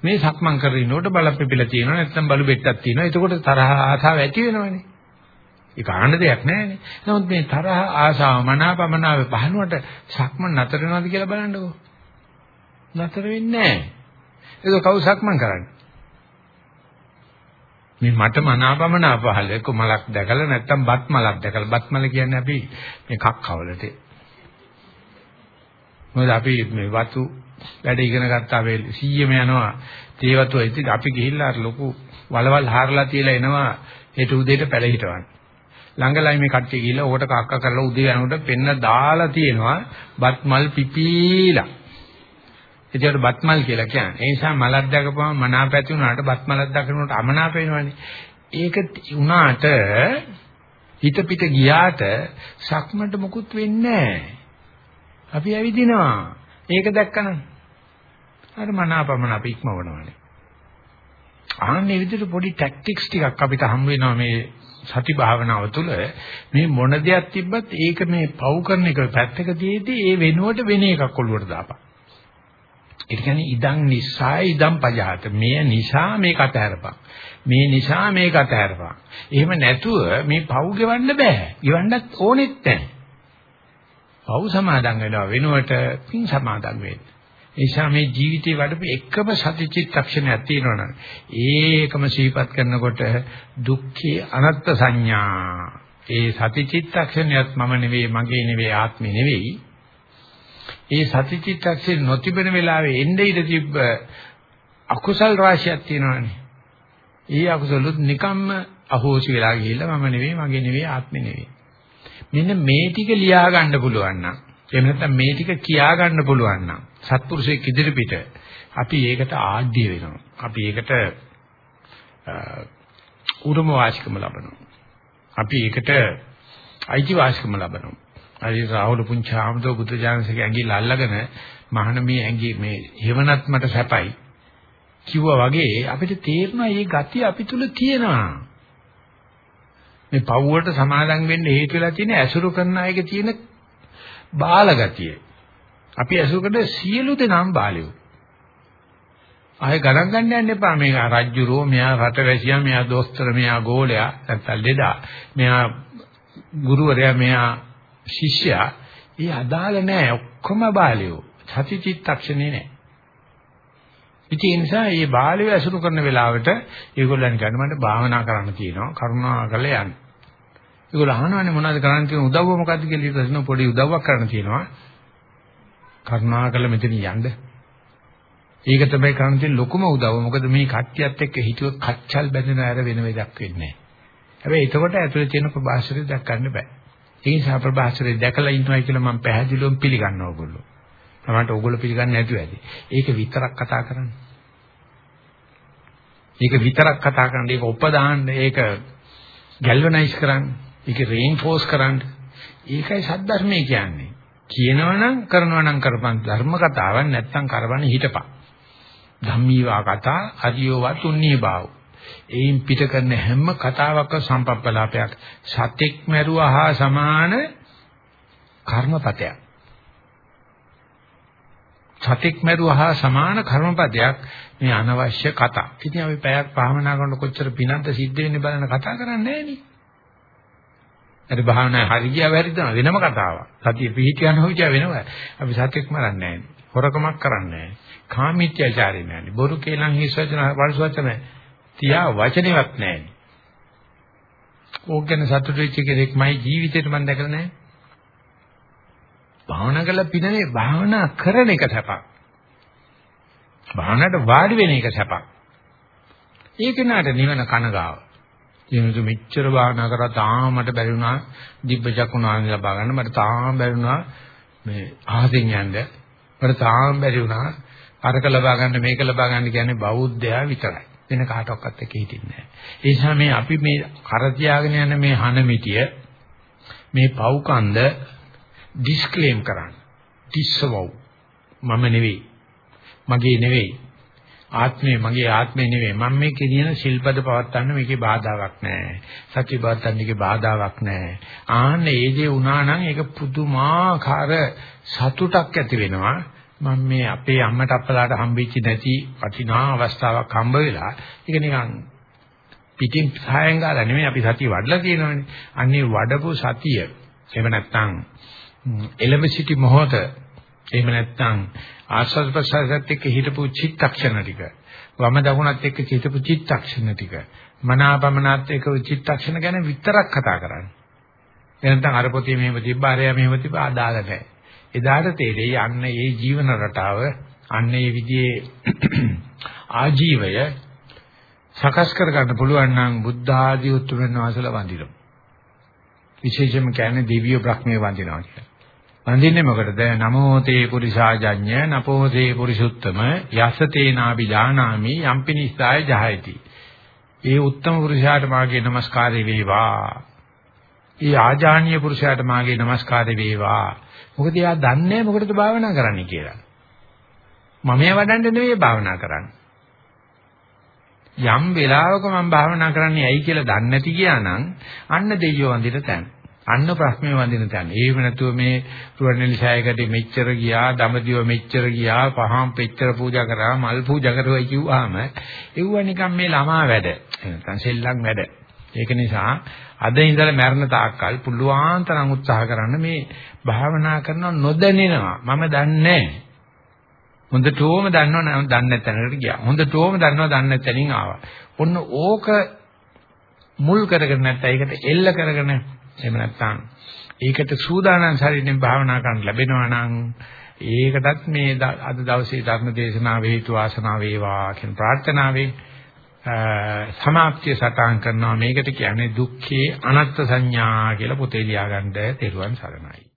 S1: මේ සක්මන් කරගෙන ඉන්නකොට බලපෙපිලා තියෙනවා නැත්නම් බලු බෙට්ටක් තියෙනවා. එතකොට තරහ ආසාව ඇති වෙනවනේ. ඒක ආන්න දෙයක් නැහැනේ. නමුත් මේ තරහ ආසාව මනාපමනාවේ පහනුවට සක්මන් නතර වෙනවද කියලා බලන්නකෝ. නතර වෙන්නේ නැහැ. ඒක කවුරු සක්මන් කරන්නේ? මේ මට මනාපමනා පහල එක්ක මලක් දැකලා නැත්තම් බත් මලක් දැකලා. බත් මල කියන්නේ අපි මේ කක්කවලට. මොකද අපි මේ වතු වැඩ ඉගෙන ගත්තා වේ 100ම යනවා. තේ වතුව ඉතින් අපි ගිහිල්ලා අර ලොකු වලවල් හාරලා තියලා එනවා. හෙට උදේට පැල හිටවන්න ළඟලයි මේ කට්ටිය ගිහිල්ලා ඕකට කක්ක කරලා උදේ යනකොට පෙන්න දාලා තියෙනවා. බත් මල් පිපිලා. ඒකට බත්මල් කියලා කියන්නේ. ඒ නිසා මලක් දැකපුවම මනාප ඇති වුණාට බත්මලක් දකිනකොට අමනාප වෙනවනේ. ඒක උනාට හිත පිට ගියාට සක්මන්ට මුකුත් වෙන්නේ අපි ඇවිදිනවා. ඒක දැක්කනම් අර මනාපමන අපි ඉක්මවනවානේ. ආන්නේ විදිහට පොඩි ටැක්ටික්ස් ටිකක් අපිට හම් වෙනවා මේ සති භාවනාව තුළ මේ මොන දෙයක් තිබ්බත් ඒක මේ පව් කරන එක පැත්තක තියේදී ඒ වෙනුවට වෙන එකක් ඔළුවට දාපන්. ඒ කියන්නේ ඉදන් නිසා ඉදන් පජහත. මේ නිසා මේක අතහැරපන්. මේ නිසා මේක අතහැරපන්. එහෙම නැතුව මේ පව් ගෙවන්න බෑ. ගෙවන්නත් ඕනෙත් නැහැ. පව් සමාදන් වෙනවා වෙනුවට පින් සමාදන් වෙන්න. ඒ නිසා මේ ජීවිතේ වඩපු එකම සතිචිත්තක්ෂණයක් තියෙනවනම් ඒකම සිහිපත් කරනකොට දුක්ඛේ අනත්ත් සංඥා. ඒ සතිචිත්තක්ෂණයත් මම නෙවෙයි මගේ නෙවෙයි ආත්මේ නෙවෙයි ඒ සතිචිත්තක්ෂේ නොතිබෙන වෙලාවේ එnde ඉඳ තිබ්බ අකුසල් රාශියක් තියෙනවානේ. ඒ අකුසලුත් නිකම්ම අහෝසි වෙලා ගිහිල්ලා මම නෙවෙයි මගේ නෙවෙයි ආත්මෙ නෙවෙයි. මෙන්න මේ ටික ලියා ගන්න පුළුවන් නම් එහෙම නැත්නම් මේ ටික කියා ගන්න පුළුවන් නම් සත්පුරුෂයෙක් ඉදිරිපිට අපි ඒකට ආඩ්‍ය වෙනවා. අපි ඒකට උරුම වාසිකම ලබනවා. අපි ඒකට අයිති වාසිකම ලබනවා. හරි රාහුල පුංචි ආමදෝ බුදු දානසේගේ ඇඟිල්ල අල්ලගෙන මහාන මේ ඇඟි මේ හේවණත් මට සැපයි කිව්වා වගේ අපිට තේරෙනවා මේ ගතිය අපි තුල තියෙනවා. මේ පව්වට සමාදම් වෙන්න හේතු වෙලා තියෙන ඇසුරු කරන අයගේ තියෙන බාල ගතිය. අපි ඇසුරු කරන සියලු දෙනාම බාලයෝ. ආයෙ ගණන් ගන්න යන්න එපා. මේ රජ්ජුරෝ, මෙයා රටවැසියා, මෙයා දොස්තර, මෙයා ගෝලයා, නැත්නම් ලෙඩා, මෙයා ගුරුවරයා, මෙයා ශිෂ්‍යයා. ඒ අදාළ නැහැ. ඔක්කොම බාලයෝ. සති චිත්තක්ෂණේ නැහැ. ඉතින් ඒ නිසා මේ බාලයෝ ඇසුරු කරන වෙලාවට ඒගොල්ලන් කියන්නේ මට භාවනා කරන්න කියනවා. කරුණාකරලා යන්න. ඒගොල්ලෝ අහනවානේ මොනවද කරන්න තියෙන උදව්ව මොකද්ද කියලා ඉතින් පොඩි උදව්වක් කරන්න තියෙනවා. කරුණාකරලා මෙතන යන්න. ඒක තමයි කරන්න තියෙන ලොකුම උදව්ව. මොකද මේ කට්ටියත් එක්ක හිතුව කච්චල් බැඳෙන අර වෙන වෙදක් වෙන්නේ නැහැ. හැබැයි එතකොට ඇතුලේ තියෙන ප්‍රභාෂරය දැක් ගන්න බෑ. ඒ නිසා ප්‍රභාෂරය දැකලා ඉන්නවයි කියලා මම පැහැදිලිවම පිළිගන්නවා ඕගොල්ලෝ. තමන්ට ඕගොල්ලෝ පිළිගන්නේ නැතුව ඇති. ඒක විතරක් කතා කරන්නේ. ඒක විතරක් කතා කරන්නේ ඒක උපදාන්න ඒක ගැල්වනයිස් කරන්න ඒක රේන්ෆෝස් කරන්න ඒකයි සද්ධර්මයේ කියන්නේ කියනවනම් කරනවනම් කරපන් ධර්ම කතාවක් නැත්තම් කරවන්න හිටපන් ධම්මීවා කතා අදියෝවා තුන්නී බාව. එයින් පිට කරන හැම කතාවක සම්පප්පලාපයක් සතෙක් මැරුවා හා සමාන කර්මපතයක්. සතෙක් මැරුවා හා සමාන කර්මපතයක් මේ අනවශ්‍ය කතා. ඉතින් අපි පැයක් භාවනා කරනකොට කොච්චර පිනන්ත සිද්ධ වෙන්නේ බලන කතා කරන්නේ නැහැ නේ. අර භාවනා හරිය වැරදිද වෙනම කතාවක්. සතිය පිහිටියන හොයිචා වෙනවා. අපි සතෙක් මරන්නේ නැහැ. හොරකමක් කරන්නේ නැහැ. කාමීත්‍යචාරය නෑනේ. බොරු කේලම් හිස් වචන වර්ෂවචන තියා වචනේවත් නෑනේ. ඕක ගැන සතුටු වෙච්ච කෙනෙක් මයි ජීවිතේට මම දැකලා නෑ. භාවනා කළා පිනනේ භාවනා කරන එක සැපක්. භාවනාවට වාඩි වෙන එක සැපක්. ඒක නාට නිවන කනගාව. එනතු මෙච්චර භාවනා කරා තාම මට බැරි වුණා දිබ්බ චක්කුණාන් ලබා ගන්න මට තාම බැරි වුණා මේ ආසෙන් යන්න මට තාම බැරි වුණා අරක ලබා ගන්න මේක ලබා ගන්න කියන්නේ බෞද්ධයා විතරයි. වෙන කාටවත් එක්ක හිටින්නේ නැහැ. ඒ නිසා මේ අපි මේ කර තියාගෙන යන මේ හනමිටිය මේ පව්කන්ද ඩිස්ක්ලේම් කරන්න. තිස්සවව්. මම නෙවෙයි. මගේ නෙවෙයි. ආත්මය මගේ ආත්මය නෙවෙයි. මම මේ කියන ශිල්පද පවත්තන්න මේකේ බාධාවක් නැහැ. සත්‍ය පවත්තන්නේකේ බාධාවක් නැහැ. ආන්න ඒ දේ වුණා නම් ඒක පුදුමාකාර සතුටක් ඇති වෙනවා. මම මේ අපේ අම්මට අප්පලාට හම්බෙච්ච නැති වටිනා අවස්ථාවක් හම්බ වෙලා ඒක නිකන් පිටින් සායම් ගාලා නෙමෙයි අපි සතිය වඩලා තියෙනවානේ. අන්නේ වඩපු සතිය එහෙම නැත්නම් එලෙම සිටි මොහොත එහෙම නැත්නම් ආස්වාද ප්‍රසආසත් එක්ක හිටපු චිත්තක්ෂණ ටික වම දකුණත් එක්ක හිටපු චිත්තක්ෂණ ටික මනාපමනාත් එක්ක චිත්තක්ෂණ ගැන විතරක් කතා කරන්නේ. එහෙනම් අර පොතේ මෙහෙම තිබ්බා අරයා මෙහෙම තිබ්බා අදාළ නැහැ. එදාට තේරෙයි අන්න ඒ ජීවන රටාව අන්න ඒ විදිහේ ආජීවය සකස් කර ගන්න පුළුවන් නම් බුද්ධ ආදී උතුම්යන් වහන්සේලා වඳිනවා. විශේෂයෙන්ම කියන්නේ දිව්‍ය බ්‍රහ්මයේ වඳිනවා කියලා. වඳින්නේ මොකටද? නමෝ තේ පුරිසාජඤ්ඤ නපෝ තේ පුරිසුත්තම යසතේ නාබි ජානාමි යම්පිනිස්සාය ජහයති. ඒ උත්තම පුරුෂයාට මාගේ নমස්කාරය වේවා. ඒ ආජානීය පුරුෂයාට මාගේ নমස්කාරය වේවා. මොකද එයා දන්නේ මොකටද භාවනා කරන්න කියලා. මම එයා වඩන්න නෙවෙයි භාවනා කරන්නේ. යම් වෙලාවක මම භාවනා කරන්නේ ඇයි කියලා දන්නේ නැති ගියානම් අන්න දෙයියෝ වඳින තැන. අන්න ප්‍රශ්නේ වඳින තැන. ඒව නැතුව මේ රුවන්වැලි ඡායකට මෙච්චර ගියා, දඹදිව මෙච්චර ගියා, පහම් පෙච්චර පූජා කරා, මල් පූජා කරුවයි කිව්වහම ඒව නිකන් මේ ළමා වැඩ. නැත්නම් සෙල්ලම් වැඩ. ඒක නිසා අද ඉඳලා මරණ තාක්කල් පුළුවන් තරම් උත්සාහ කරන්න මේ භාවනා කරන නොදැනෙනවා. මම දන්නේ හොඳටම දන්නව නම් දන්නේ නැතනකට ගියා. හොඳටම දන්නව දන්නේ නැතනින් ආවා. ඔන්න ඕක මුල් කරගෙන නැත්නම් ඒකට එල්ල කරගෙන එහෙම නැත්නම් ඒකට සූදානම් ශරීරයෙන් භාවනා කරන්න ලැබෙනවා නම් ඒකටත් මේ අද දවසේ ධර්ම දේශනාව හේතු වාසනාව වේවා කියන ප්‍රාර්ථනාවේ සමාප්තිය සටහන් කරනවා. මේකට කියන්නේ දුක්ඛේ අනත්ත් සංඥා කියලා පොතේ ලියාගන්න තෙරුවන් සරණයි.